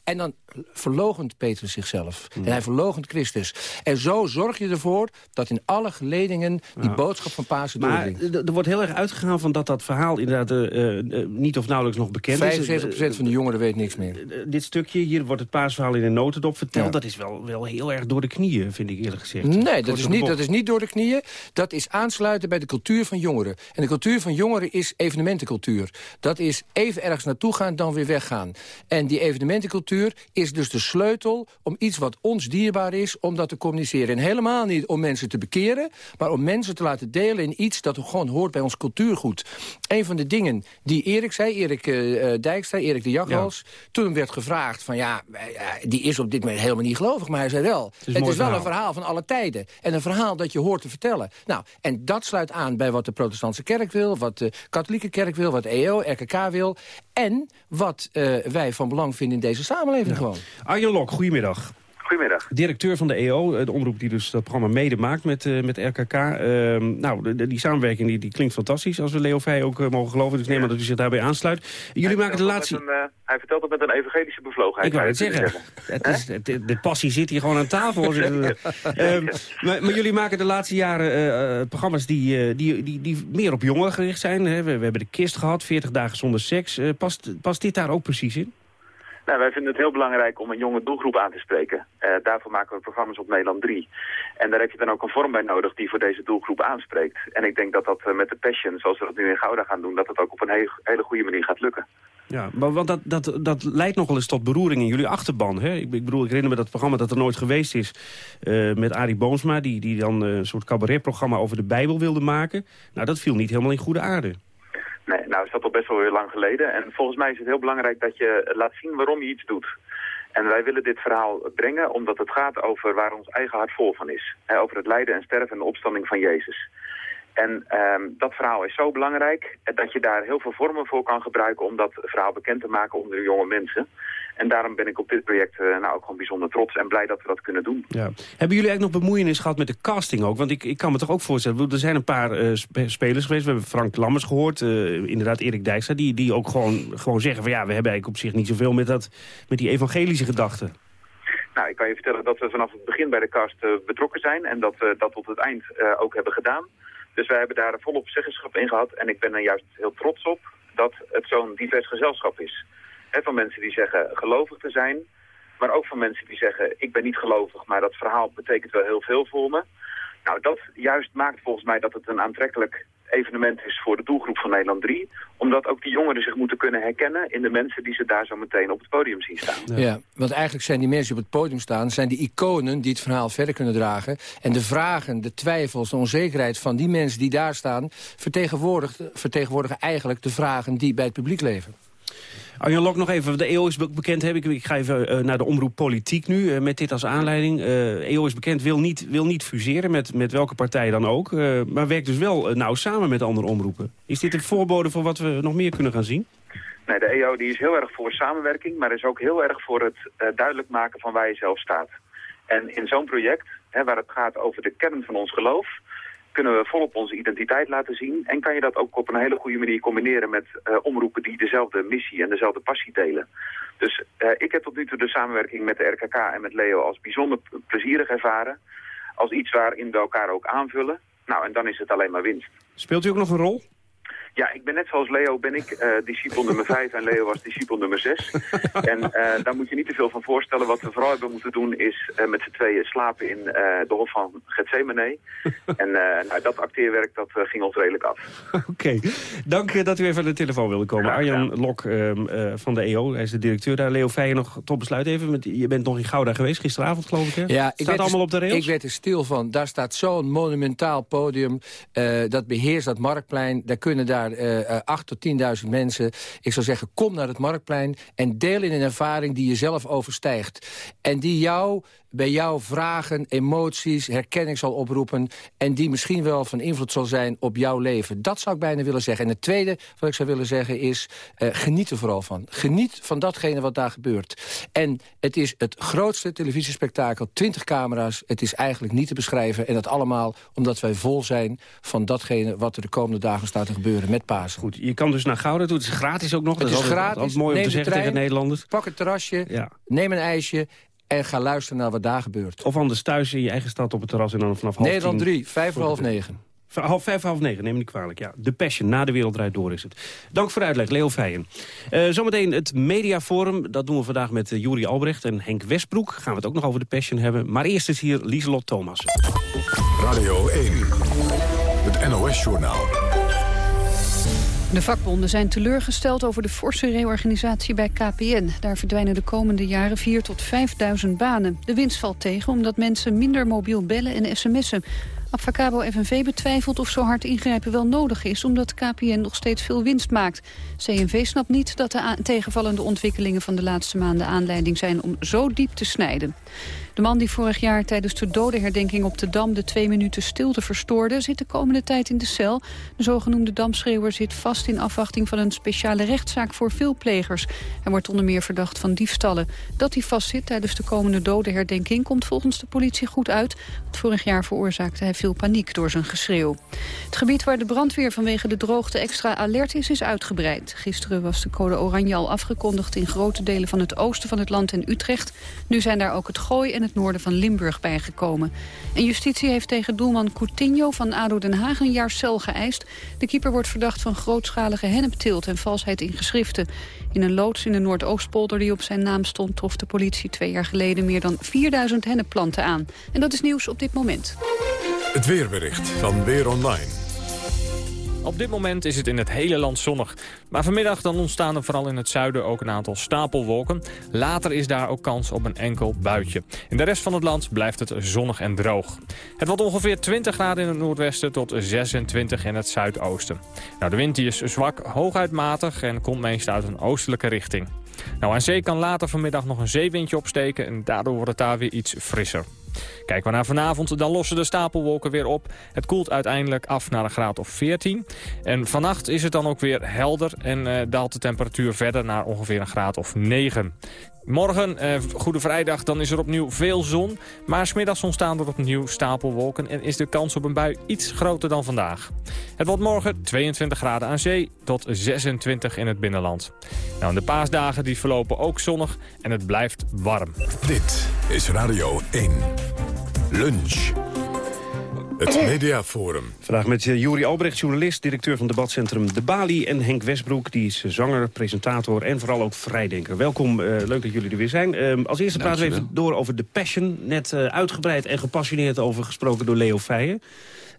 en dan verlogent Petrus zichzelf. En hij verlogent Christus. En zo zorg je ervoor dat in alle geledingen die boodschap van Pasen maar er wordt heel erg uitgegaan van dat dat verhaal inderdaad uh, uh, niet of nauwelijks nog bekend is. 75% van de jongeren weet niks meer. dit stukje, hier wordt het paasverhaal in een notendop verteld. Dat is wel, wel heel erg door de knieën, vind ik eerlijk gezegd. Nee, dat is, niet, dat is niet door de knieën. Dat is aansluiten bij de cultuur van jongeren. En de cultuur van jongeren is evenementencultuur. Dat is even ergens naartoe gaan, dan weer weggaan. En die evenementencultuur is dus de sleutel om iets wat ons dierbaar is, om dat te communiceren. En helemaal niet om mensen te bekeren maar om mensen te laten delen in iets dat gewoon hoort bij ons cultuurgoed. Een van de dingen die Erik zei, Erik uh, Dijkstra, Erik de Jakhals... toen werd gevraagd van ja, die is op dit moment helemaal niet gelovig... maar hij zei wel, het is, wel een verhaal van alle tijden. En een verhaal dat je hoort te vertellen. Nou, en dat sluit aan bij wat de protestantse kerk wil... wat de katholieke kerk wil, wat EO, RKK wil... en wat uh, wij van belang vinden in deze samenleving ja. gewoon. Arjen Lok, goedemiddag. Goedemiddag. Directeur van de EO, de omroep die dus dat programma mede maakt met, uh, met RKK. Uh, nou, de, die samenwerking die, die klinkt fantastisch, als we Leo Vij ook uh, mogen geloven. Dus neem aan dat u zich daarbij aansluit. Jullie hij maken de laatste... Een, hij vertelt het met een evangelische bevlogenheid. Ik wou het zeggen. Het is, het, de passie zit hier gewoon aan tafel. um, maar, maar, jullie maken de laatste jaren programma's die, die, die, die meer op jongeren gericht zijn. Hè? We, we, hebben de kist gehad, 40 dagen zonder seks. past, past dit daar ook precies in? Nou, wij vinden het heel belangrijk om een jonge doelgroep aan te spreken. Uh, daarvoor maken we programma's op Nederland 3. En daar heb je dan ook een vorm bij nodig die voor deze doelgroep aanspreekt. En ik denk dat dat uh, met de Passion, zoals we dat nu in Gouda gaan doen... dat dat ook op een he hele goede manier gaat lukken. Ja, maar want dat, dat, dat leidt nogal eens tot beroering in jullie achterban. Hè? Ik, ik bedoel, ik herinner me dat programma dat er nooit geweest is... Uh, met Arie Boomsma, die, die dan een soort cabaretprogramma over de Bijbel wilde maken. Nou, dat viel niet helemaal in goede aarde. Nee, nou is dat al best wel heel lang geleden. En volgens mij is het heel belangrijk dat je laat zien waarom je iets doet. En wij willen dit verhaal brengen omdat het gaat over waar ons eigen hart vol van is. Over het lijden en sterven en de opstanding van Jezus. En um, dat verhaal is zo belangrijk dat je daar heel veel vormen voor kan gebruiken om dat verhaal bekend te maken onder de jonge mensen. En daarom ben ik op dit project uh, nou ook gewoon bijzonder trots en blij dat we dat kunnen doen. Ja. Hebben jullie eigenlijk nog bemoeienis gehad met de casting ook? Want ik, ik kan me toch ook voorstellen, er zijn een paar uh, spelers geweest. We hebben Frank Lammers gehoord, uh, inderdaad Erik Dijkstra, die, die ook gewoon, gewoon zeggen van ja, we hebben eigenlijk op zich niet zoveel met, dat, met die evangelische gedachten. Nou, ik kan je vertellen dat we vanaf het begin bij de cast betrokken zijn en dat we dat tot het eind ook hebben gedaan. Dus wij hebben daar volop zeggenschap in gehad. En ik ben er juist heel trots op dat het zo'n divers gezelschap is. He, van mensen die zeggen gelovig te zijn. Maar ook van mensen die zeggen ik ben niet gelovig, maar dat verhaal betekent wel heel veel voor me. Nou, dat juist maakt volgens mij dat het een aantrekkelijk evenement is voor de doelgroep van Nederland 3. Omdat ook die jongeren zich moeten kunnen herkennen in de mensen die ze daar zo meteen op het podium zien staan. Ja. want eigenlijk zijn die mensen die op het podium staan... zijn de iconen die het verhaal verder kunnen dragen. En de vragen, de twijfels, de onzekerheid van die mensen die daar staan... vertegenwoordigen eigenlijk de vragen die bij het publiek leven. Arjan Lok, nog even. De EO is bekend. Heb ik, ik ga even uh, naar de omroep politiek nu, uh, met dit als aanleiding. EO is bekend, wil niet, wil niet fuseren met, met welke partij dan ook. maar werkt dus wel nauw samen met andere omroepen. Is dit een voorbode voor wat we nog meer kunnen gaan zien? Nee, de EO die is heel erg voor samenwerking, maar is ook heel erg voor het duidelijk maken van waar je zelf staat. En in zo'n project, hè, waar het gaat over de kern van ons geloof kunnen we volop onze identiteit laten zien. En kan je dat ook op een hele goede manier combineren met uh, omroepen die dezelfde missie en dezelfde passie delen. Dus uh, ik heb tot nu toe de samenwerking met de RKK en met Leo als bijzonder plezierig ervaren. Als iets waarin we elkaar ook aanvullen. Nou, en dan is het alleen maar winst. Speelt u ook nog een rol? Ja, ik ben net zoals Leo ben ik uh, discipel nummer 5 en Leo was discipel nummer 6. en uh, daar moet je niet te veel van voorstellen. Wat we vooral hebben moeten doen is uh, met z'n tweeën slapen in de hof van Gethsemane. en nou, dat acteerwerk dat ging ons redelijk af. Oké, okay. dank dat u even aan de telefoon wilde komen. Arjan Lok um, van de EO, hij is de directeur daar. Leo Feijen, nog tot besluit even. Met, je bent nog in Gouda geweest gisteravond geloof ik hè? Ja, ik staat allemaal op de rails? Ik werd er stil van. Daar staat zo'n monumentaal podium. dat beheerst dat marktplein. Daar kunnen daar uh, 8 tot 10.000 mensen. Ik zou zeggen, kom naar het Marktplein en deel in een ervaring die je zelf overstijgt. En die jou bij jou vragen, emoties, herkenning zal oproepen... en die misschien wel van invloed zal zijn op jouw leven. Dat zou ik bijna willen zeggen. En het tweede wat ik zou willen zeggen is... Uh, geniet er vooral van. Geniet van datgene wat daar gebeurt. En het is het grootste televisiespektakel, 20 camera's. Het is eigenlijk niet te beschrijven. En dat allemaal omdat wij vol zijn van datgene... wat er de komende dagen staat te gebeuren met Pasen. Goed, je kan dus naar Gouda toe. Het is gratis ook nog. Het dat is, gratis. Altijd mooi om te zeggen tegen Nederlanders. Pak het terrasje, ja. neem een ijsje en ga luisteren naar wat daar gebeurt. Of anders thuis in je eigen stad op het terras en dan vanaf half Nederland 3, vijf voor half negen. Half vijf, half negen, neem me niet kwalijk. Ja, de Passion, na de wereldrijd door is het. Dank voor de uitleg, Leo Feijen. Uh, zometeen het Mediaforum, dat doen we vandaag met uh, Juri Albrecht en Henk Westbroek. Gaan we het ook nog over de Passion hebben. Maar eerst is hier Lieselot Thomas. Radio 1, het NOS-journaal. De vakbonden zijn teleurgesteld over de forse reorganisatie bij KPN. Daar verdwijnen de komende jaren 4 tot 5.000 banen. De winst valt tegen omdat mensen minder mobiel bellen en sms'en. Abfacabo FNV betwijfelt of zo hard ingrijpen wel nodig is... omdat KPN nog steeds veel winst maakt. CNV snapt niet dat de tegenvallende ontwikkelingen van de laatste maanden aanleiding zijn... om zo diep te snijden. De man die vorig jaar tijdens de dodenherdenking op de Dam... de twee minuten stilte verstoorde, zit de komende tijd in de cel. De zogenoemde damschreeuwer zit vast in afwachting van een speciale rechtszaak voor veelplegers. Hij wordt onder meer verdacht van diefstallen. Dat hij vastzit tijdens de komende dodenherdenking komt volgens de politie goed uit. Want vorig jaar veroorzaakte hij veel paniek door zijn geschreeuw. Het gebied waar de brandweer vanwege de droogte extra alert is, is uitgebreid. Gisteren was de code oranje al afgekondigd in grote delen van het oosten van het land en Utrecht. Nu zijn daar ook het Gooi en het noorden van Limburg bijgekomen. En justitie heeft tegen doelman Coutinho van ADO Den Haag een jaar cel geëist. De keeper wordt verdacht van grootschalige hennepteelt en valsheid in geschriften. In een loods in de Noordoostpolder die op zijn naam stond... trof de politie twee jaar geleden meer dan 4000 hennepplanten aan. En dat is nieuws op dit moment. Het weerbericht van Weer Online. Op dit moment is het in het hele land zonnig. Maar vanmiddag dan ontstaan er vooral in het zuiden ook een aantal stapelwolken. Later is daar ook kans op een enkel buitje. In de rest van het land blijft het zonnig en droog. Het wordt ongeveer 20 graden in het noordwesten tot 26 in het zuidoosten. Nou, de wind die is zwak, hooguit matig en komt meest uit een oostelijke richting. Nou, aan zee kan later vanmiddag nog een zeewindje opsteken en daardoor wordt het daar weer iets frisser. Kijken we naar vanavond, dan lossen de stapelwolken weer op. Het koelt uiteindelijk af naar een graad of 14. En vannacht is het dan ook weer helder en uh, daalt de temperatuur verder naar ongeveer een graad of 9. Morgen, eh, Goede Vrijdag, dan is er opnieuw veel zon. Maar smiddags ontstaan er opnieuw stapelwolken... en is de kans op een bui iets groter dan vandaag. Het wordt morgen 22 graden aan zee tot 26 in het binnenland. Nou, de paasdagen die verlopen ook zonnig en het blijft warm. Dit is Radio 1. Lunch. Het Mediaforum. Vandaag met uh, Juri Albrecht, journalist, directeur van debatcentrum De Bali... en Henk Westbroek, die is zanger, presentator en vooral ook vrijdenker. Welkom, uh, leuk dat jullie er weer zijn. Uh, als eerste praten we even door over The Passion. Net eh, uitgebreid en gepassioneerd over gesproken door Leo Feijen.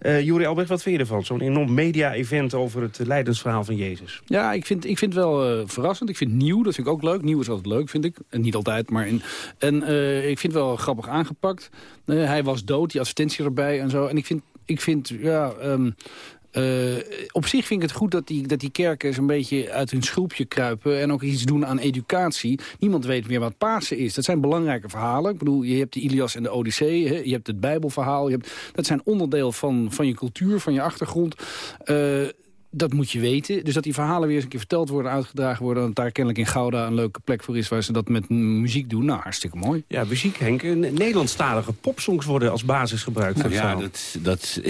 Uh, Juri Albrecht, wat vind je ervan? Zo'n enorm media-event over het leidensverhaal van Jezus. Ja, ik vind, ik vind het wel uh, verrassend. Ik vind het nieuw, dat vind ik ook leuk. Nieuw is altijd leuk, vind ik. En niet altijd, maar... En uh, ik vind het wel grappig aangepakt. hij was dood, die advertentie erbij en zo. En ik vind, ik vind ja... Um, uh, op zich vind ik het goed dat die, dat die kerken een beetje uit hun schroepje kruipen... en ook iets doen aan educatie. Niemand weet meer wat Pasen is. Dat zijn belangrijke verhalen. Ik bedoel, je hebt de Ilias en de Odyssee, hè? je hebt het Bijbelverhaal. Je hebt, dat zijn onderdeel van, van je cultuur, van je achtergrond. Uh, dat moet je weten. Dus dat die verhalen weer eens een keer verteld worden, uitgedragen worden... dat daar kennelijk in Gouda een leuke plek voor is... waar ze dat met muziek doen. Nou, hartstikke mooi. Ja, muziek, Henk. Nederlandstalige popsongs worden als basis gebruikt. Nou, ja, dat, dat,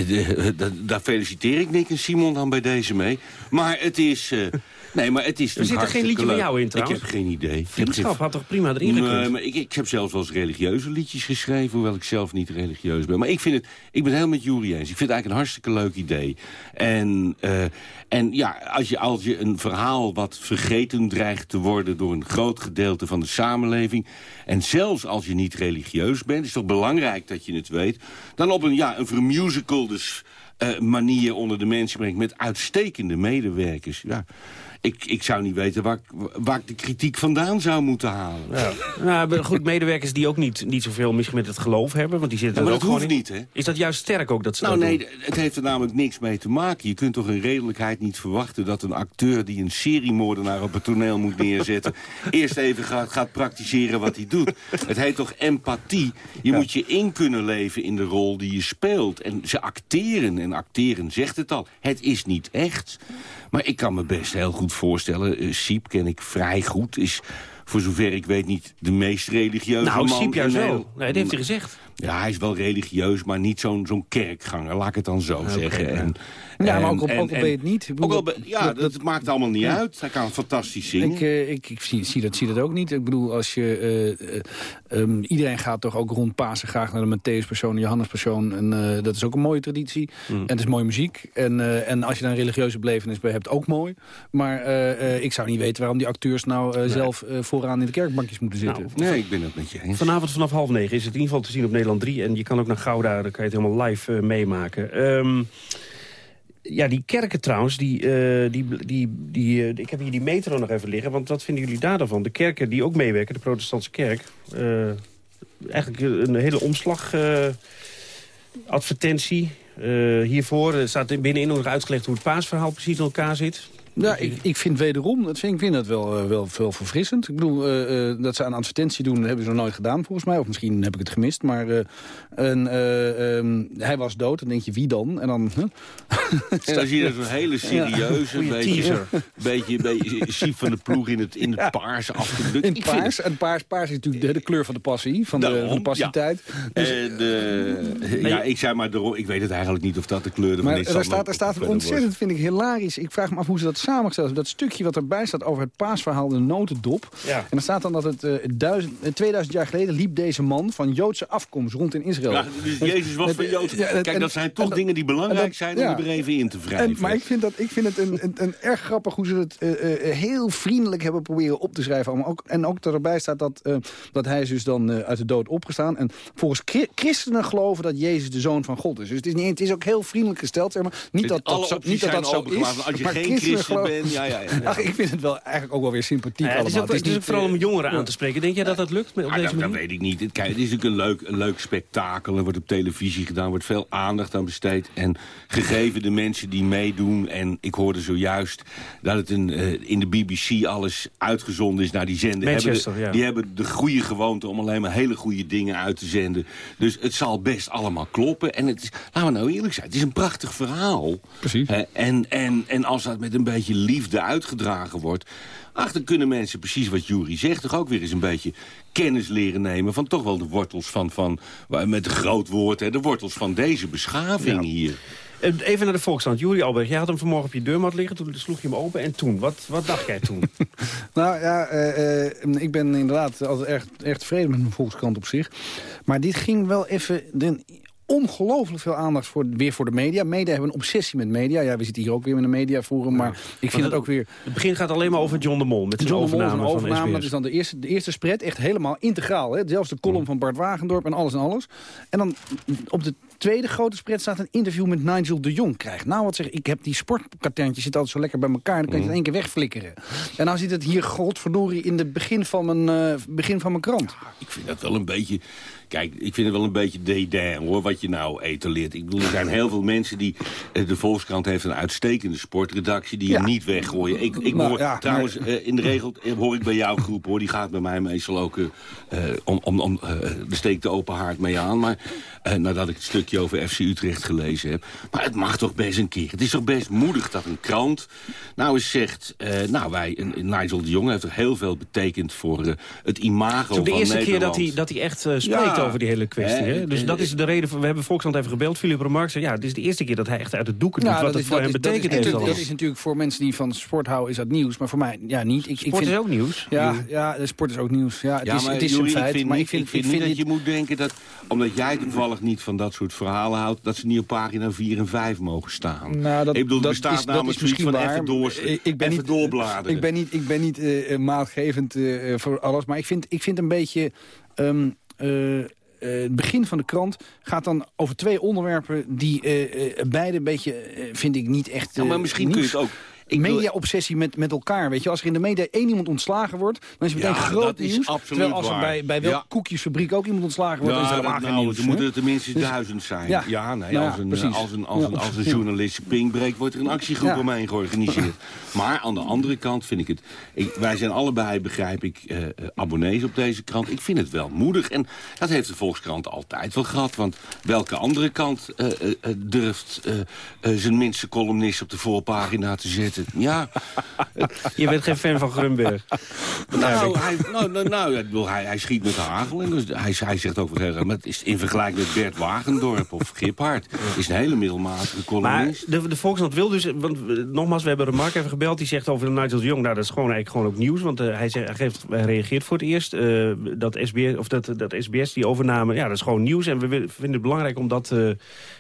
dat, daar feliciteer ik Nick en Simon dan bij deze mee. Maar het is... Uh, Nee, maar het is Er zit er geen liedje leuk. van jou in trouwens? Ik heb geen idee. Vriendschap had toch prima erin gekund? Nee, ik, ik heb zelfs wel eens religieuze liedjes geschreven... hoewel ik zelf niet religieus ben. Maar ik, vind het, ik ben het helemaal met Jury eens. Ik vind het eigenlijk een hartstikke leuk idee. En uh, En ja, als je, als je een verhaal wat vergeten dreigt te worden... door een groot gedeelte van de samenleving... en zelfs als je niet religieus bent, is toch belangrijk dat je het weet... dan op een, ja, een vermusical dus, eh, manier onder de mensen brengt... met uitstekende medewerkers. Ja ik, ik zou niet weten waar, ik- waar ik de kritiek vandaan zou moeten halen. Ja. Nou, goed, medewerkers die ook niet, niet zoveel misschien met het geloof hebben. Want die zitten Ja, maar er dat ook hoeft gewoon niet, hè? Is dat juist sterk ook dat ze Nou dat nee, doen? het heeft er namelijk niks mee te maken. Je kunt toch in redelijkheid niet verwachten dat een acteur... die een seriemoordenaar op het toneel moet neerzetten... eerst even gaat, gaat praktiseren wat hij doet. Het heet toch empathie? Je moet je in kunnen leven in de rol die je speelt. En ze acteren, en acteren zegt het al. Het is niet echt. Maar ik kan me best heel goed voorstellen... eh, Siep ken ik vrij goed, is... Voor zover ik weet niet de meest religieuze Nou, man. Siep juist wel. Nee, dat heeft hij gezegd. Ja, hij is wel religieus, maar niet zo'n zo'n kerkganger. Laat ik het dan zo Oké, zeggen. En, Ja, maar en- ook al- en- ook al ben je het niet. Ik Ook bedoel, al ben- ja, dat- dat, maakt allemaal niet Ja. uit. Hij kan fantastisch zingen. Ik, eh, ik, ik zie, zie dat, zie dat ook niet. Ik bedoel, als je, eh, eh, ehm, iedereen gaat toch ook rond Pasen graag naar de Matthäus-persoon, de Johannes-persoon. En eh, dat is ook een mooie traditie. Mm. En het is mooie muziek. En, eh, en als je daar een religieuze belevenis bij hebt, ook mooi. Maar eh, eh, ik zou niet weten waarom die acteurs nou zelf vooraan in de kerkbankjes moeten zitten. Nou, nee, ik ben het met je eens. Vanavond vanaf half negen is het in ieder geval te zien op Nederland 3. En je kan ook naar Gouda, dan kan je het helemaal live meemaken. Ehm, ja, die kerken trouwens, die, eh, die, die, die, eh, ik heb hier die metro nog even liggen. Want wat vinden jullie daar dan van? De kerken die ook meewerken, de protestantse kerk. eh, eigenlijk een hele omslag advertentie. Hiervoor Er staat binnenin nog uitgelegd hoe het paasverhaal precies in elkaar zit. Ja, ik, ik vind wederom, dat vind, ik vind dat wel, eh, wel, wel verfrissend. Ik bedoel, eh, eh, dat ze aan advertentie doen, dat hebben ze nog nooit gedaan volgens mij. Of misschien heb ik het gemist. Maar en, eh, ehm, hij was dood, dan denk je, wie dan? En dan... huh? En dan zie je zo'n hele serieuze, beetje, teaser. beetje, beetje Siep van de ploeg in het, in het paars afgedrukt. In paars. En paars, paars is natuurlijk de, de kleur van de passie, van de, Daarom, van de passietijd. Dus- En, eh, ja, ik zei maar, ik weet het eigenlijk niet of dat de kleur ervan Maar is. er staat, er staat ontzettend, vind ik, hilarisch. Ik vraag me af hoe ze dat samengesteld. Dat stukje wat erbij staat over het paasverhaal, de notendop. Ja. En dan staat dan dat het eh, duizend, eh, 2000 jaar geleden liep deze man van Joodse afkomst rond in Israël. Ja, dus Jezus was van Jood. Ja, Kijk, dat zijn toch dingen die belangrijk dat- zijn om er even in te wrijven. En, maar ik vind, dat, ik vind het een, een, een erg grappig hoe ze het eh, eh, heel vriendelijk hebben proberen op te schrijven. allemaal. Ook, en ook dat erbij staat dat, eh, dat hij is dus dan eh, uit de dood opgestaan. En volgens chri- christenen geloven dat Jezus de zoon van God is. Dus het is, niet, het is ook heel vriendelijk gesteld. Zeg maar. Niet dat dat zo, niet dat, dat zo is. Als je maar geen christen bent, ja, ja, ja. Ach, ik vind het wel eigenlijk ook wel weer sympathiek Ja, het is allemaal. ook, het is ook vooral om jongeren ja. aan te spreken. Denk jij dat dat lukt met, op Ah, deze dat, dat manier? weet ik niet. Het, kijk, het is natuurlijk een leuk, een leuk spektakel. Er wordt op televisie gedaan, er wordt veel aandacht aan besteed. En gegeven de mensen die meedoen... en ik hoorde zojuist dat het een, eh, in de BBC alles uitgezonden is naar die zender. Manchester, hebben de, ja. Die hebben de goede gewoonte om alleen maar hele goede dingen uit te zenden. Dus het zal best allemaal kloppen. En het is, laten we nou eerlijk zijn, het is een prachtig verhaal. Precies. En, en, en als dat met een beetje liefde uitgedragen wordt... Ach, dan kunnen mensen precies wat Jury zegt... toch ook weer eens een beetje kennis leren nemen... van toch wel de wortels van, van met een groot woord... Hè, de wortels van deze beschaving hier. Eh, Even naar de Volkskrant. Juri Albrecht, jij had hem vanmorgen op je deurmat liggen. Toen sloeg je hem open. En toen? Wat, wat dacht jij toen? Nou ja, eh, eh, ik ben inderdaad altijd erg, erg tevreden met mijn Volkskrant op zich. Maar dit ging wel even... De, ongelooflijk veel aandacht voor, weer voor de media. Media hebben een obsessie met media. Ja, we zitten hier ook weer in een mediaforum, maar ik vind het ook weer... Het begin gaat alleen maar over John de Mol. Met zijn John de Mol overname, van dat is dan de eerste, de eerste spread, echt helemaal integraal. Hè? Zelfs de column van Bart Wagendorp en alles en alles. En dan op de tweede grote spread staat een interview met Nigel de Jong. Krijg nou wat zeg, ik heb die sportkatentjes zit altijd zo lekker bij elkaar. Dan kan je het in één keer wegflikkeren. En nou zit het hier godverdorie in het begin van mijn, eh, begin van mijn krant. Ik vind dat wel een beetje... Kijk, ik vind het wel een beetje dédain, hoor, wat je nou etaleert. Ik bedoel, er zijn heel veel mensen die... eh, De Volkskrant heeft een uitstekende sportredactie... die je niet weggooien. Ik, ik hoor, ja, trouwens, eh, in de regel eh, hoor ik bij jouw groep, hoor. Die gaat bij mij meestal ook eh, eh, om, om, om eh, de steek de open haard mee aan. Maar eh, nadat ik het stukje over FC Utrecht gelezen heb. Maar het mag toch best een keer. Het is toch best moedig dat een krant nou eens zegt... eh, nou, wij, Nigel de Jong heeft er heel veel betekend voor eh, het imago Het is ook de van eerste keer dat Nederland. hij, dat hij echt eh, spreekt. Ja, over die hele kwestie. Hè? Dus dat is de reden. Voor, we hebben Volkskrant even gebeld. Philip Remarque zei, ja, het is de eerste keer dat hij echt uit het doeken doet... Ja, wat het is- voor hem betekent is, heeft. dat, dat is natuurlijk voor mensen die van sport houden, is dat nieuws. Maar voor mij, ja, niet. Ik, ik Sport vind, is ook nieuws. Ja, ja, de sport is ook nieuws. Ja, het Ja, is, maar het is feit. ik vind maar ik vind, ik vind ik niet dat je moet denken dat... omdat jij toevallig niet van dat soort verhalen houdt... dat ze niet op pagina 4 en 5 mogen staan. Nou, dat, ik bedoel, dat er bestaat is, dat namelijk is misschien zoiets van waar. even, door, Ik- ik ben even niet, doorbladeren. Ik ben niet, ik ben niet eh, eh, maatgevend eh, voor alles. Maar ik vind, ik vind een beetje... ehm, eh, eh, het begin van de krant gaat dan over twee onderwerpen... die eh, beide een beetje, vind ik, niet echt Ja, maar misschien kun je het ook... Media-obsessie met, met elkaar, weet je. Als er in de media één iemand ontslagen wordt... dan is het meteen Ja, groot dat is nieuws. terwijl als er waar. bij, bij welke Ja. koekjesfabriek ook iemand ontslagen wordt... dan is Ja, het dat, helemaal geen nou, nieuws. er moeten er tenminste Dus- duizend zijn. Ja. Ja, nee, Nou ja, als, een, als, een, als, een, Ja. als een Ja. journalist ping breekt, wordt er een actiegroep Ja. omheen georganiseerd. Maar aan de andere kant vind ik het... Ik, wij zijn allebei, begrijp ik, eh, eh, abonnees op deze krant. Ik vind het wel moedig. En dat heeft de Volkskrant altijd wel gehad. Want welke andere kant eh, durft zijn minste columnist op de voorpagina te zetten? Ja, Je bent geen fan van Grunberg. nou, hij, nou, nou, nou, ik bedoel, hij, hij schiet met de hagel. En dus hij, hij zegt ook wat heel. Maar het is in vergelijking met Bert Wagendorp of Giphart... is een hele middelmatige Maar columnist. de, de Volkskrant wil dus... Want, eh, nogmaals, we hebben Remarque even gebeld. Die zegt over Nigel de Jong... Nou, dat is gewoon eigenlijk gewoon ook nieuws. Want eh, hij, zegt, hij, geeft, hij reageert voor het eerst. eh, dat, SBS, of dat, dat SBS, die overname... Ja, dat is gewoon nieuws. En we vinden het belangrijk om dat eh,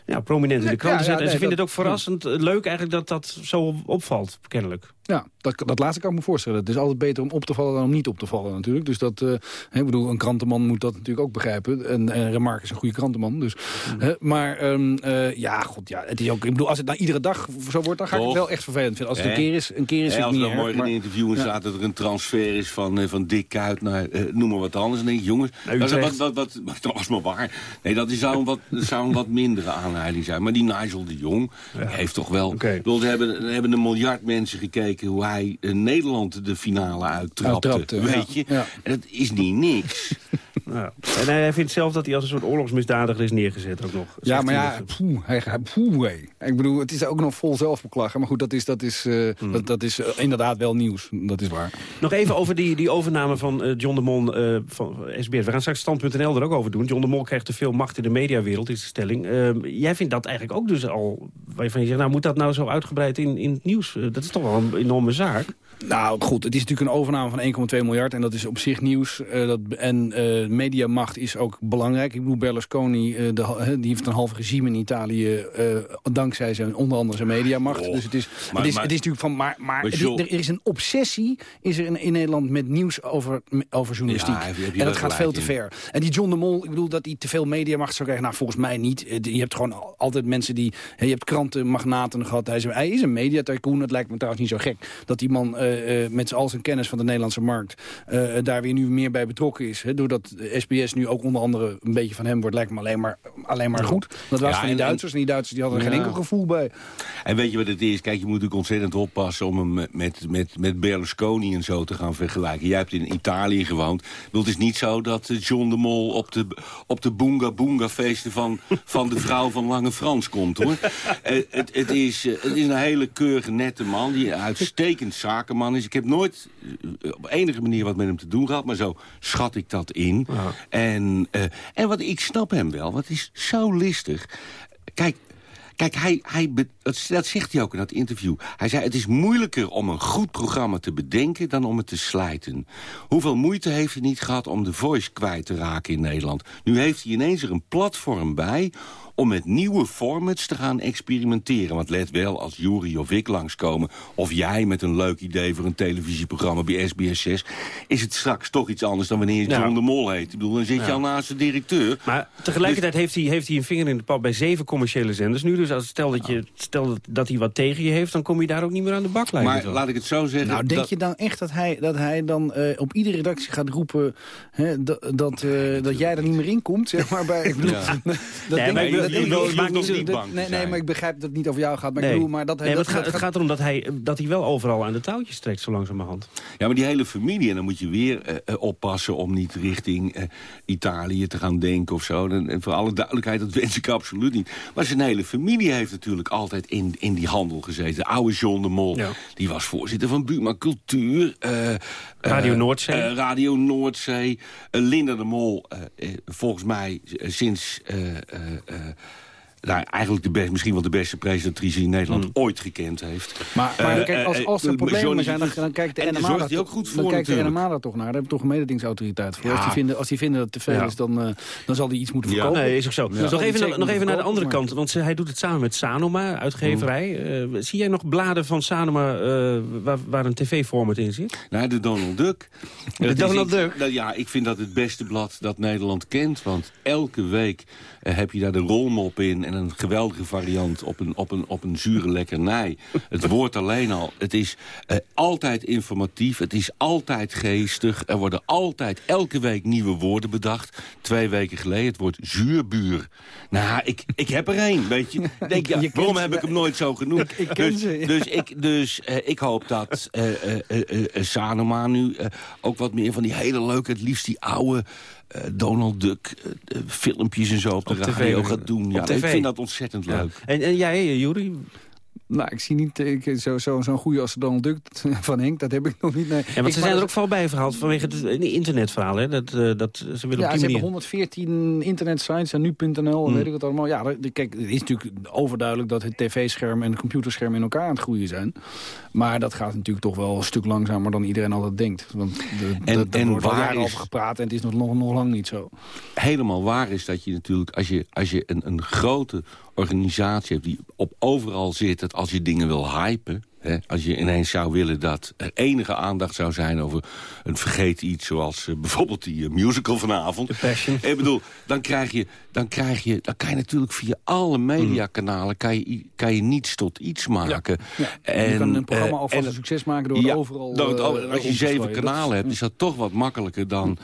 ja, prominent in de krant te ja, zetten. en ze vinden dat- het ook verrassend leuk eigenlijk dat dat zo opvalt, kennelijk. Ja, dat, dat laatste kan ik me voorstellen. Het is altijd beter om op te vallen dan om niet op te vallen natuurlijk. Dus dat, eh, ik bedoel, een krantenman moet dat natuurlijk ook begrijpen. En, en Remarque is een goede krantenman. Dus, Mm. hè, maar ehm, eh, ja, god, ja, het is ook, ik bedoel, als het nou iedere dag zo wordt, dan ga ik het wel echt vervelend vinden. Als het een keer is, een keer is het als niet er dan erg, morgen in interview Ja. staat dat er een transfer is van, eh, van Dick Kuit naar noem maar wat anders. Ik, jongens, dat, wat, wat, wat, dat was maar waar. Nee, dat is- zou een wat, dat zou een wat mindere aanleiding zijn. Maar die Nigel de Jong heeft toch wel... Bedoel, er hebben, er hebben een miljard mensen gekeken hoe hij eh, Nederland de finale uittrapte. Uittrapte, weet ja. je? Ja. En dat is niet niks. Nou, en hij, vindt zelf dat hij als een soort oorlogsmisdadiger is neergezet ook nog. Ja, maar ja, poeh, hij gaat poeh. Ik bedoel, het is ook nog vol zelfbeklag. hè. Maar goed, dat is, dat is, eh, Hmm. dat, dat is eh, inderdaad wel nieuws. Dat is waar. Nog even over die, die overname van eh, John de Mol eh, van SBS. We gaan straks stand.nl er ook over doen. John de Mol krijgt te veel macht in de mediawereld, is de stelling. Eh, jij vindt dat eigenlijk ook dus al... waarvan je zegt, nou moet dat nou zo uitgebreid in, in het nieuws? Dat is toch wel een enorme zaak? Nou goed, het is natuurlijk een overname van 1,2 miljard en dat is op zich nieuws. Eh, dat, en eh, mediamacht is ook belangrijk. Ik bedoel, Berlusconi eh, de, die heeft een half regime in Italië dankzij zijn, onder andere zijn mediamacht. Oh, dus het is, maar- het, is, maar- het is natuurlijk van, maar, maar er is een obsessie is er in, in Nederland met nieuws over, over journalistiek. Ja, heb je- heb je en dat gaat veel te ver. En die John de Mol, ik bedoel dat hij te veel mediamacht zou krijgen. Nou, volgens mij niet. Je hebt gewoon al- altijd mensen die... Je hebt krantenmagnaten gehad. Hij is, hij is een mediatycoon. Het lijkt me trouwens niet zo gek dat die man met al zijn kennis van de Nederlandse markt... eh, daar weer nu meer bij betrokken is. Hè, doordat SBS nu ook onder andere een beetje van hem wordt... lijkt me alleen maar, alleen maar goed. Dat was Ja, van die Duitsers. En die Duitsers die hadden er geen enkel gevoel bij. En weet je wat het is? Kijk, je moet natuurlijk ontzettend oppassen om hem met, met, met Berlusconi en zo te gaan vergelijken. Jij hebt in Italië gewoond. Het is niet zo dat eh, John de Mol op de, op de Boonga Boonga feesten van, van de vrouw van Lange Frans komt, hoor. Eh, het, het, is, eh, het is een hele keurige, nette man die uitstekend zakenman is. Ik heb nooit eh, op enige manier wat met hem te doen gehad, maar zo schat ik dat in. En, eh, en wat ik snap hem wel, wat is zo listig. Kijk, Kijk, hij, hij dat, dat zegt hij ook in dat interview. Hij zei, het is moeilijker om een goed programma te bedenken... dan om het te slijten. Hoeveel moeite heeft hij niet gehad om de voice kwijt te raken in Nederland? Nu heeft hij ineens er een platform bij om met nieuwe formats te gaan experimenteren. Want let wel, als Jury of ik langskomen... of jij met een leuk idee voor een televisieprogramma bij SBS6... is het straks toch iets anders dan wanneer je. John de Mol heet. Ik bedoel, dan zit je Ja. al naast de directeur. Maar tegelijkertijd heeft, hij, heeft hij een vinger in de pap bij zeven commerciële zenders nu. Dus als, stel, dat, je, stel dat, dat hij wat tegen je heeft, dan kom je daar ook niet meer aan de bak. lijkt Maar wel. laat ik het zo zeggen... Nou, denk dat- je dan echt dat hij, dat hij dan eh, op iedere redactie gaat roepen... Hè, dat, dat, eh, dat jij er niet meer in komt, zeg maar? Bij, ik bedoel, Ja. dat Nee, denk maar ik- dat niet bang Nee, nee, maar ik begrijp dat het niet over jou gaat. Maar Nee. ik bedoel, maar dat... Nee, maar dat het, gaat, het gaat erom dat hij, dat hij wel overal aan de touwtjes trekt, zo langzamerhand. Ja, maar die hele familie, en dan moet je weer eh, oppassen om niet richting eh, Italië te gaan denken of zo. En, en voor alle duidelijkheid, dat wens ik absoluut niet. Maar zijn hele familie heeft natuurlijk altijd in, in die handel gezeten. De oude John de Mol, die was voorzitter van Buma Cultuur. eh, Radio eh, Noordzee. eh, Radio Noordzee. Linda de Mol, volgens mij sinds... nou, eigenlijk de best, misschien wel de beste presentatrice die Nederland Mm. ooit gekend heeft. Maar, maar Eh, kijk, als, eh, als er eh, problemen Johnny- zijn, dan, dan kijkt de NMA zorgt daar ook toch- goed voor Dan kijkt de. NMA daar toch naar. Daar heb je toch een mededingingsautoriteit voor. Als, Ja. die vinden, als die vinden dat het te veel Ja. is, dan, eh, dan zal die iets moeten verkopen. Nee, is ook zo. Zal Nog even, nog even naar de andere kant, want ze- hij doet het samen met Sanoma, uitgeverij. Eh, zie jij nog bladen van Sanoma eh, waar, waar een tv-format in zit? Nou, de Donald Duck. De Donald iets- Duck? nou ja, ik vind dat het beste blad dat Nederland kent. Want elke week heb je daar de rolmop in... en een geweldige variant op een, op een, op een zure lekkernij. Het woord alleen al. Het is eh, altijd informatief. Het is altijd geestig. Er worden altijd elke week nieuwe woorden bedacht. Twee weken geleden het woord zuurbuur. Nou, ik, ik heb er één, weet je. Denk, ja, Je kent waarom heb ik hem nooit zo genoemd? Ik- ik ken dus, ze, dus ik, dus eh, ik hoop dat eh eh, eh, eh, Sanoma nu eh, ook wat meer van die hele leuke... het liefst die oude eh, Donald Duck eh, filmpjes en zo op de Op radio gaat doen. Ja, ik vind dat ontzettend leuk. En, en jij, eh, Juri? Nou, ik zie niet ik, zo- zo- zo'n goede als Donald Duck van Henk. Dat heb ik nog niet. Nee. Ja, want Ik- ze zijn er dat- ook val bij verhaald vanwege het eh, internetverhaal. Hè? Dat, eh, dat ze willen Ja, op die ze hebben manier... 114 internetsites en nu.nl en Mm. weet ik het allemaal. Ja, kijk, het is natuurlijk overduidelijk dat het tv-scherm en het computerscherm in elkaar aan het groeien zijn. Maar dat gaat natuurlijk toch wel een stuk langzamer dan iedereen altijd denkt. Want de, En- de, en wordt al waar jaren is- over gepraat en het is nog, nog, nog lang niet zo. helemaal waar is dat je natuurlijk... als je, als je een, een grote organisatie hebt die op overal zit... dat als je dingen wil hypen... Als je ineens zou willen dat er enige aandacht zou zijn... over een vergeten iets zoals eh, bijvoorbeeld die eh, musical vanavond. Ik bedoel, dan krijg je... Dan, krijg je, dan kan je natuurlijk via alle mediakanalen... kan je, kan je niets tot iets maken. Ja, je kan een programma eh, alvast en- een succes maken door Ja, overal... als je zeven kanalen hebt, is dat toch wat makkelijker dan...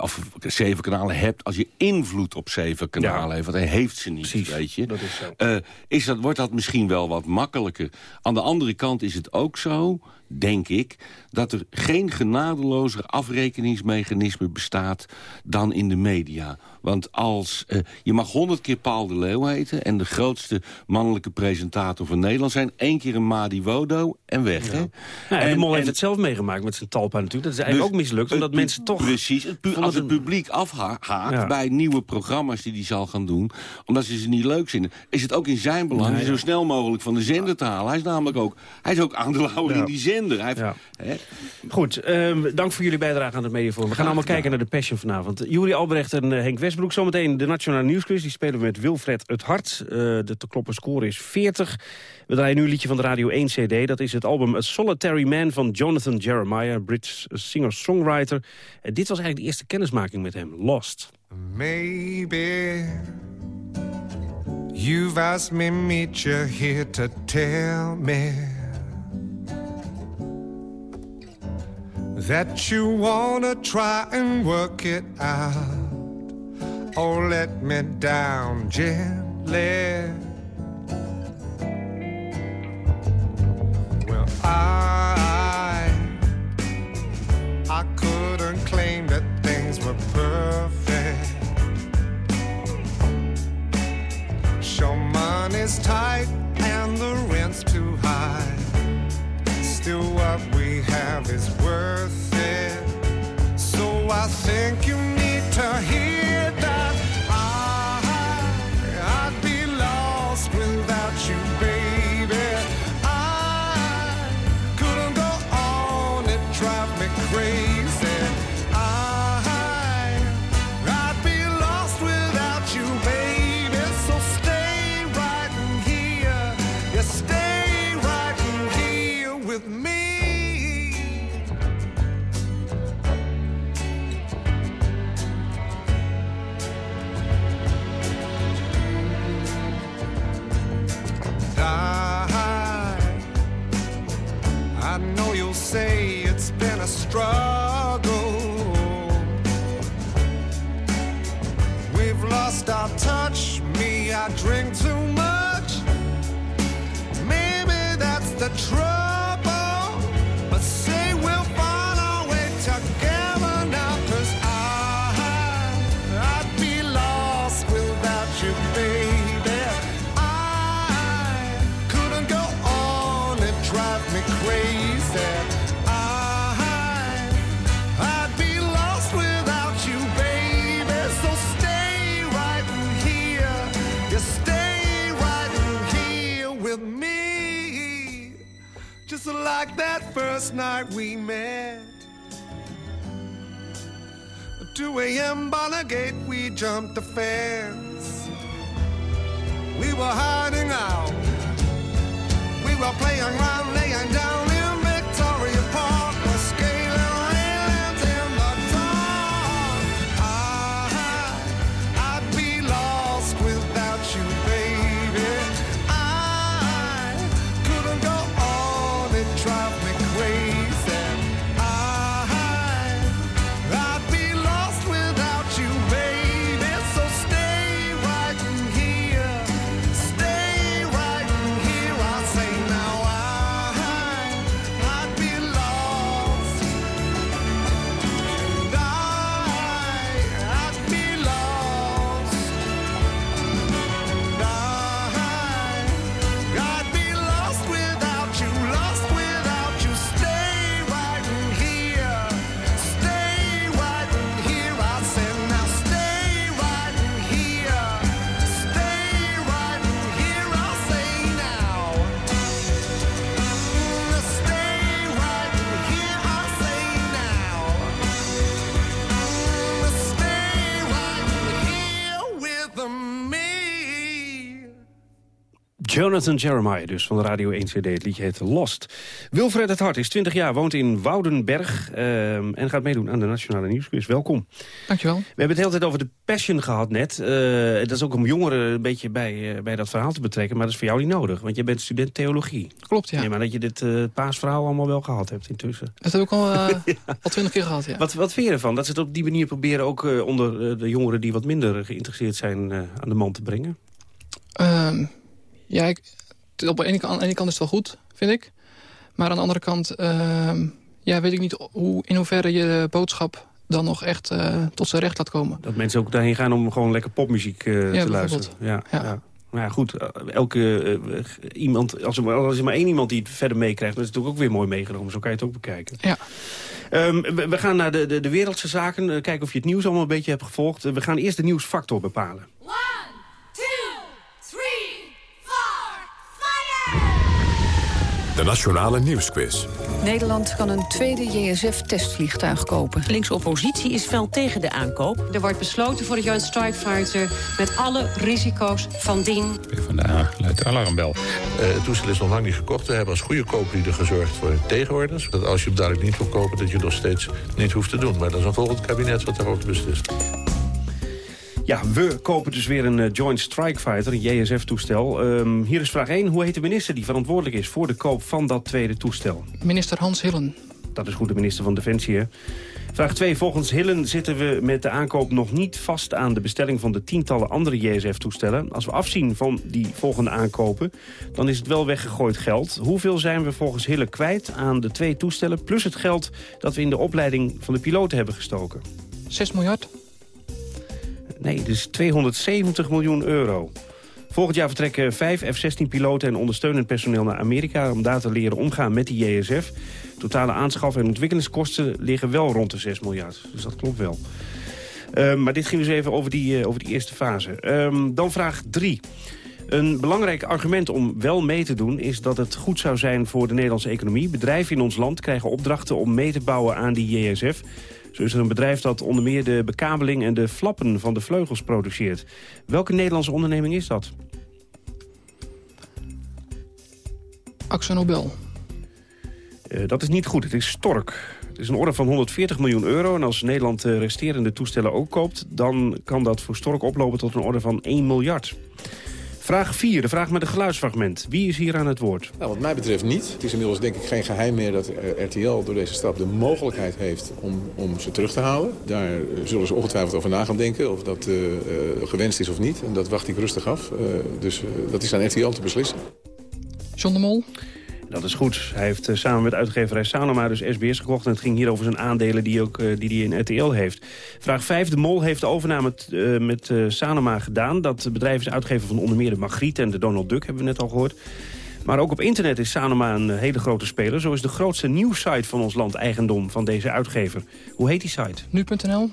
of zeven kanalen hebt, als je invloed op zeven kanalen heeft. Want hij heeft ze niet, weet je. dat is zo. Is dat, wordt dat misschien wel wat makkelijker. Aan de andere kant is het ook zo, denk ik... dat er geen genadelozer afrekeningsmechanisme bestaat dan in de media. Want als eh, je mag honderd keer Paul de Leeuw heten... en de grootste mannelijke presentator van Nederland zijn... één keer een Madi Wodo en weg, hè? Ja, en de En- Mol heeft het zelf meegemaakt met zijn talpa natuurlijk. Dat is eigenlijk dus ook mislukt, omdat het mensen toch... Precies, het als het publiek afhaakt Ja. bij nieuwe programma's die hij zal gaan doen... omdat ze ze niet leuk vinden... is het ook in zijn belang Nee, die zo snel mogelijk van de zender te halen. Hij is namelijk ook, hij is ook aandeelhouder in die zender. Hij heeft, Ja. hè? Goed, ehm, dank voor jullie bijdrage aan het mediaforum. We gaan allemaal kijken naar de Passion vanavond. Juri Albrecht en eh, Henk Westbroek. Zometeen de Nationale Nieuwsquiz. Die spelen we met Wilfred het Hart. Eh, de te kloppen score is 40. We draaien nu een liedje van de Radio 1 CD. Dat is het album A Solitary Man van Jonathan Jeremiah. Brits singer-songwriter. Dit was eigenlijk de eerste kennismaking met hem. Lost. Maybe you've asked me meet you here to tell me that you wanna try and work it out. Oh, let me down gently. Well, I I couldn't claim that things were perfect. Sure, money's tight and the rent's too high. Still, what we have is worth it. So I think you like that first night we met. 2 a.m. Bonagate, we jumped the fence. We were hiding out. We were playing around, laying down Jonathan Jeremiah dus van de Radio 1 CD. Het liedje heet Lost. Wilfred het Hart is 20 jaar, woont in Woudenberg... ehm, en gaat meedoen aan de Nationale Nieuwsquiz. Welkom. Dankjewel. We hebben het de hele tijd over de passion gehad net. Eh, dat is ook om jongeren een beetje bij, eh, bij dat verhaal te betrekken. Maar dat is voor jou niet nodig, want je bent student theologie. Klopt, ja. Nee, maar dat je dit eh, paasverhaal allemaal wel gehad hebt intussen. Dat heb ik al, al twintig keer gehad, ja. Wat, wat vind je ervan? Dat ze het op die manier proberen ook onder de jongeren... die wat minder geïnteresseerd zijn aan de man te brengen? Ja, ik, op de ene, kant, aan de ene kant is het wel goed, vind ik. Maar aan de andere kant ehm, ja, weet ik niet hoe, in hoeverre je de boodschap dan nog echt eh, tot zijn recht laat komen. Dat mensen ook daarheen gaan om gewoon lekker popmuziek eh, te luisteren. Ja, ja. Maar ja, goed, eh, elke iemand, als er, maar, als er maar één iemand die het verder meekrijgt... dan is het natuurlijk ook weer mooi meegenomen. Zo kan je het ook bekijken. Ja. Ehm, we, we gaan naar de, de, de wereldse zaken. kijken of je het nieuws allemaal een beetje hebt gevolgd. We gaan eerst de nieuwsfactor bepalen. De Nationale Nieuwsquiz. Nederland kan een tweede JSF-testvliegtuig kopen. Linkse oppositie is fel tegen de aankoop. Er wordt besloten voor de Joint Strike Fighter met alle risico's van dien. PvdA luidt de alarmbel. Eh, het toestel is nog lang niet gekocht. We hebben als goede kooplieden gezorgd voor tegenorders. Dat als je hem dadelijk niet wil kopen, dat je nog steeds niet hoeft te doen. Maar dat is een volgend kabinet wat daarover beslist. Ja, we kopen dus weer een eh, Joint Strike Fighter, een JSF-toestel. Ehm, hier is vraag 1. Hoe heet de minister die verantwoordelijk is voor de koop van dat tweede toestel? Minister Hans Hillen. Dat is goed, de minister van Defensie. hè? Vraag 2. Volgens Hillen zitten we met de aankoop nog niet vast aan de bestelling van de tientallen andere JSF-toestellen. Als we afzien van die volgende aankopen, dan is het wel weggegooid geld. Hoeveel zijn we volgens Hillen kwijt aan de twee toestellen, plus het geld dat we in de opleiding van de piloten hebben gestoken? 6 miljard. Nee, dus 270 miljoen euro. Volgend jaar vertrekken vijf F-16-piloten en ondersteunend personeel naar Amerika... om daar te leren omgaan met die JSF. Totale aanschaf- en ontwikkelingskosten liggen wel rond de 6 miljard. Dus dat klopt wel. Ehm, maar dit ging dus even over die, eh, over die eerste fase. Ehm, dan vraag 3. Een belangrijk argument om wel mee te doen is dat het goed zou zijn voor de Nederlandse economie. Bedrijven in ons land krijgen opdrachten om mee te bouwen aan die JSF. Zo is er een bedrijf dat onder meer de bekabeling en de flappen van de vleugels produceert. Welke Nederlandse onderneming is dat? Axel Nobel. Eh, dat is niet goed, het is Stork. Het is een orde van 140 miljoen euro. En als Nederland de resterende toestellen ook koopt... dan kan dat voor Stork oplopen tot een orde van 1 miljard. Vraag 4, de vraag met een geluidsfragment. Wie is hier aan het woord? Nou, wat mij betreft niet. Het is inmiddels denk ik geen geheim meer dat eh, RTL door deze stap de mogelijkheid heeft om, om ze terug te halen. Daar eh, zullen ze ongetwijfeld over na gaan denken of dat eh, eh, gewenst is of niet. En dat wacht ik rustig af. Eh, dus dat is aan RTL te beslissen. John de Mol? Dat is goed. Hij heeft eh, samen met uitgeverij Sanoma dus SBS gekocht. En het ging hier over zijn aandelen die, ook, eh, die hij in RTL heeft. Vraag 5. De Mol heeft de overname eh, met Sanoma gedaan. Dat bedrijf is uitgever van onder meer de Magriet en de Donald Duck, hebben we net al gehoord. Maar ook op internet is Sanoma een hele grote speler. Zo is de grootste nieuwssite van ons land eigendom van deze uitgever. Hoe heet die site? Nu.nl?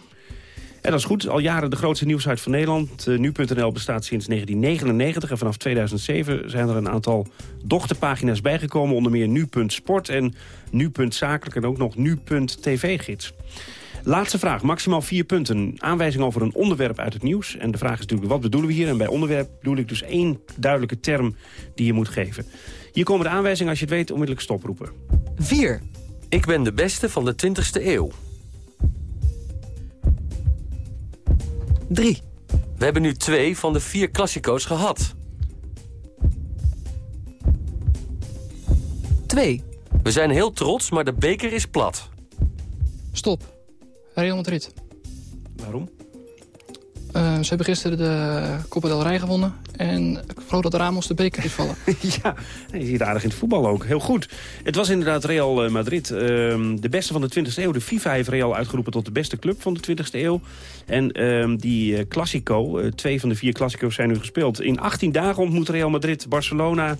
En dat is goed. Al jaren de grootste nieuwsite van Nederland. Uh, Nu.nl bestaat sinds 1999 en vanaf 2007 zijn er een aantal dochterpagina's bijgekomen. Onder meer Nu.sport en Nu.zakelijk en ook nog Nu.tv-gids. Laatste vraag, maximaal vier punten. Aanwijzing over een onderwerp uit het nieuws. En de vraag is natuurlijk, wat bedoelen we hier? En bij onderwerp bedoel ik dus één duidelijke term die je moet geven. Hier komen de aanwijzingen, als je het weet, onmiddellijk stoproepen. 4. Ik ben de beste van de 20ste eeuw. 3. We hebben nu twee van de vier klassico's gehad. 2. We zijn heel trots, maar de beker is plat. Stop. Real Madrid. Waarom? Uh, ze hebben gisteren de Copa del Rey gewonnen. En ik geloof dat Ramos de beker is vallen. ja, je ziet aardig in het voetbal ook. Heel goed. Het was inderdaad Real Madrid. Uh, de beste van de 20e eeuw. De FIFA heeft Real uitgeroepen tot de beste club van de 20e eeuw. En uh, die uh, Classico, twee van de vier Classico's zijn nu gespeeld. In 18 dagen ontmoet Real Madrid Barcelona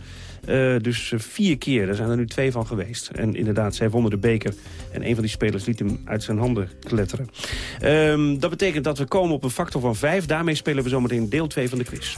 uh, dus vier keer. Daar zijn er nu twee van geweest. En inderdaad, zij wonnen de beker. En een van die spelers liet hem uit zijn handen kletteren. Um, dat betekent dat we komen op een factor van vijf. Daarmee spelen we zometeen deel 2 van de quiz.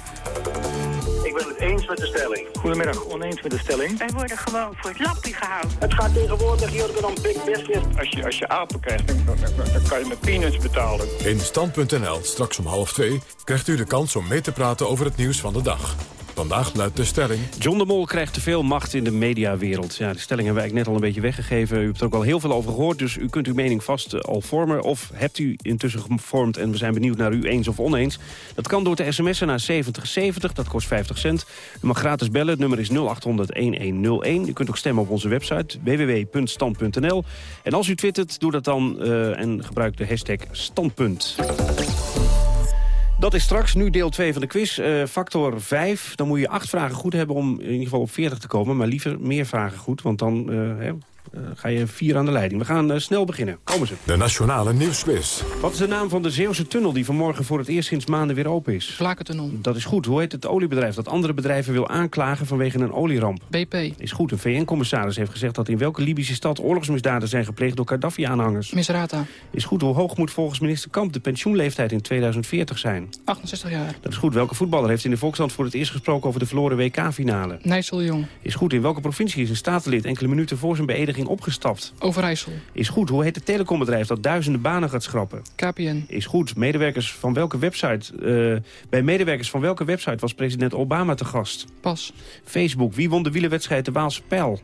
Ik ben het eens met de stelling. Goedemiddag, oneens met de stelling. Wij worden gewoon voor het lappie gehouden. Het gaat tegenwoordig hier dan big business. Als je, als je apen krijgt, dan, dan, dan kan je met peanuts betalen. In Stand.nl, straks om half twee, krijgt u de kans om mee te praten over het nieuws van de dag. Vandaag luidt de stelling... John de Mol krijgt te veel macht in de mediawereld. Ja, de stelling hebben wij net al een beetje weggegeven. U hebt er ook al heel veel over gehoord, dus u kunt uw mening vast uh, al vormen. Of hebt u intussen gevormd en we zijn benieuwd naar u eens of oneens. Dat kan door te sms'en naar 7070, dat kost 50 cent. U mag gratis bellen, het nummer is 0800-1101. U kunt ook stemmen op onze website www.stand.nl. En als u twittert, doe dat dan uh, en gebruik de hashtag standpunt. Dat is straks, nu deel 2 van de quiz. Uh, factor 5. Dan moet je acht vragen goed hebben om in ieder geval op 40 te komen. Maar liever meer vragen goed, want dan uh, ga je vier aan de leiding. We gaan snel beginnen. Komen ze. De Nationale Nieuwsquiz. Wat is de naam van de Zeeuwse tunnel die vanmorgen voor het eerst sinds maanden weer open is? Vlakentunnel. Dat is goed. Hoe heet het oliebedrijf dat andere bedrijven wil aanklagen vanwege een olieramp? BP. Is goed. Een VN-commissaris heeft gezegd dat in welke Libische stad oorlogsmisdaden zijn gepleegd door Gaddafi-aanhangers. Misrata. Is goed. Hoe hoog moet volgens minister Kamp de pensioenleeftijd in 2040 zijn? 68 jaar. Dat is goed. Welke voetballer heeft in de Volksstand voor het eerst gesproken over de verloren WK-finale? Nijssel Jong. Is goed. In welke provincie is een statenlid enkele minuten voor zijn beëdiging opgestapt? Overijssel. Is goed. Hoe heet het telecombedrijf dat duizenden banen gaat schrappen? KPN. Is goed. Medewerkers van welke website, uh, bij medewerkers van welke website was president Obama te gast? Pas. Facebook. Wie won de wielerwedstrijd de Waalse Pijl?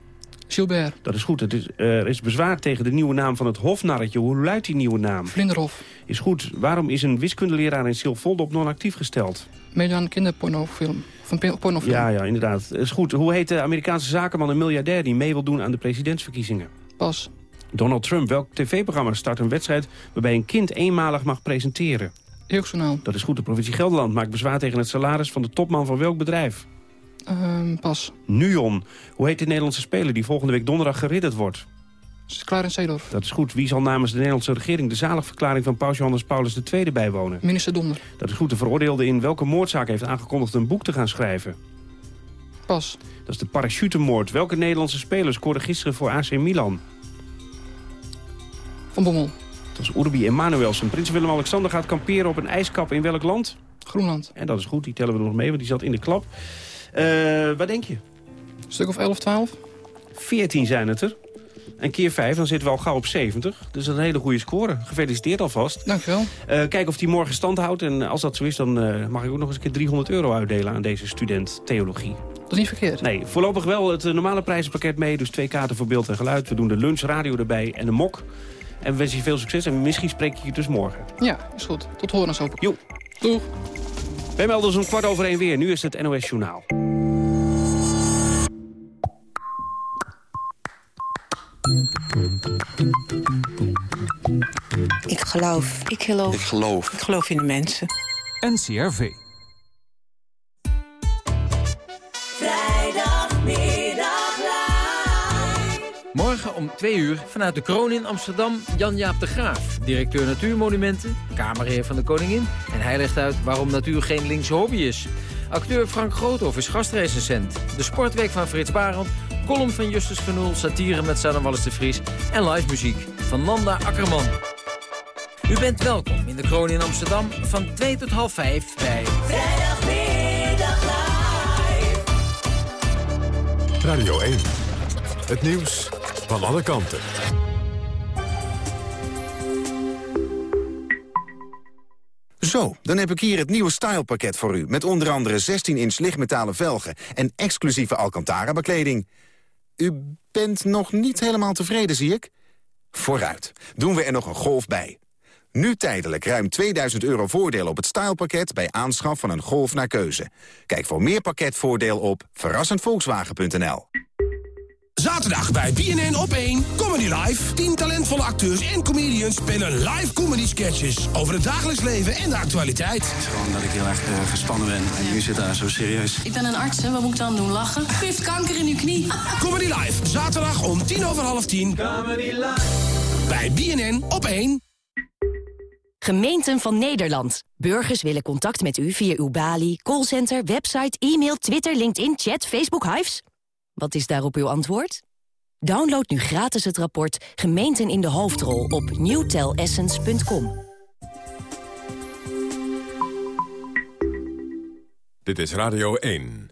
Gilbert. Dat is goed. Het is, uh, er is bezwaar tegen de nieuwe naam van het hofnarretje. Hoe luidt die nieuwe naam? Vlinderhof. Is goed. Waarom is een wiskundeleraar in Silvolde op non-actief gesteld? Mede aan kinderpornofilm. Van pornofilm. Ja, ja, inderdaad. Is goed. Hoe heet de Amerikaanse zakenman en miljardair die mee wil doen aan de presidentsverkiezingen? Pas. Donald Trump, welk tv-programma start een wedstrijd... waarbij een kind eenmalig mag presenteren? Jeugdjournaal. Dat is goed. De provincie Gelderland maakt bezwaar tegen het salaris... van de topman van welk bedrijf? Um, pas. Nuon. Hoe heet de Nederlandse speler die volgende week donderdag geridderd wordt? Clarence Seedorf. Dat is goed. Wie zal namens de Nederlandse regering... de zaligverklaring van paus Johannes Paulus II bijwonen? Minister Donder. Dat is goed. De veroordeelde in welke moordzaak heeft aangekondigd... een boek te gaan schrijven? Pas. Dat is de parachutemoord. Welke Nederlandse speler scoorde gisteren voor AC Milan? Van Bommel. Dat is Urbi Emanuelsen. Prins Willem-Alexander gaat kamperen op een ijskap in welk land? Groenland. En dat is goed, die tellen we nog mee, want die zat in de klap. Uh, waar denk je? Een stuk of 11, 12? 14 zijn het er. En keer 5, dan zitten we al gauw op 70. Dus dat is een hele goede score. Gefeliciteerd alvast. Dankjewel. Uh, kijk of die morgen stand houdt. En als dat zo is, dan uh, mag ik ook nog eens een keer 300 euro uitdelen aan deze student theologie. Dat is niet verkeerd. Nee, voorlopig wel het normale prijzenpakket mee. Dus twee kaarten voor beeld en geluid. We doen de lunch, radio erbij en een mok. En we wensen je veel succes. En misschien spreek ik je dus morgen. Ja, is goed. Tot horen ik. Jo. Doeg. Wij melden ons om kwart over één weer. Nu is het NOS Journaal. Ik geloof. Ik geloof. Ik geloof. Ik geloof in de mensen. NCRV. Vrijdagmiddag Morgen om 2 uur vanuit de kroon in Amsterdam... Jan-Jaap de Graaf, directeur Natuurmonumenten... Kamerheer van de Koningin... en hij legt uit waarom natuur geen linkse hobby is. Acteur Frank Groothoff is gastrecensent. De Sportweek van Frits Barend... column van Justus van Oel, satire met Sanne Wallis de Vries... en live muziek van Nanda Akkerman. U bent welkom in de kroon in Amsterdam van 2 tot half 5 bij... Vrijdagmiddag live. Radio 1. Het nieuws van alle kanten. Zo, dan heb ik hier het nieuwe stylepakket voor u... met onder andere 16-inch lichtmetalen velgen... en exclusieve Alcantara-bekleding. U bent nog niet helemaal tevreden, zie ik? Vooruit, doen we er nog een golf bij. Nu tijdelijk ruim 2000 euro voordeel op het stylepakket... bij aanschaf van een Golf naar keuze. Kijk voor meer pakketvoordeel op verrassendvolkswagen.nl. Zaterdag bij BNN op 1 Comedy Live. 10 talentvolle acteurs en comedians spelen live comedy sketches over het dagelijks leven en de actualiteit. Het is gewoon dat ik heel erg uh, gespannen ben en jullie zitten daar zo serieus. Ik ben een arts, hè. wat moet ik dan doen? Lachen? U heeft kanker in uw knie. Comedy Live, zaterdag om tien over half tien. Comedy Live. Bij BNN op 1. Gemeenten van Nederland. Burgers willen contact met u via uw balie, callcenter, website, e-mail, Twitter, LinkedIn, chat, Facebook, Hives. Wat is daarop uw antwoord? Download nu gratis het rapport Gemeenten in de hoofdrol op newtelessence.com. Dit is Radio 1.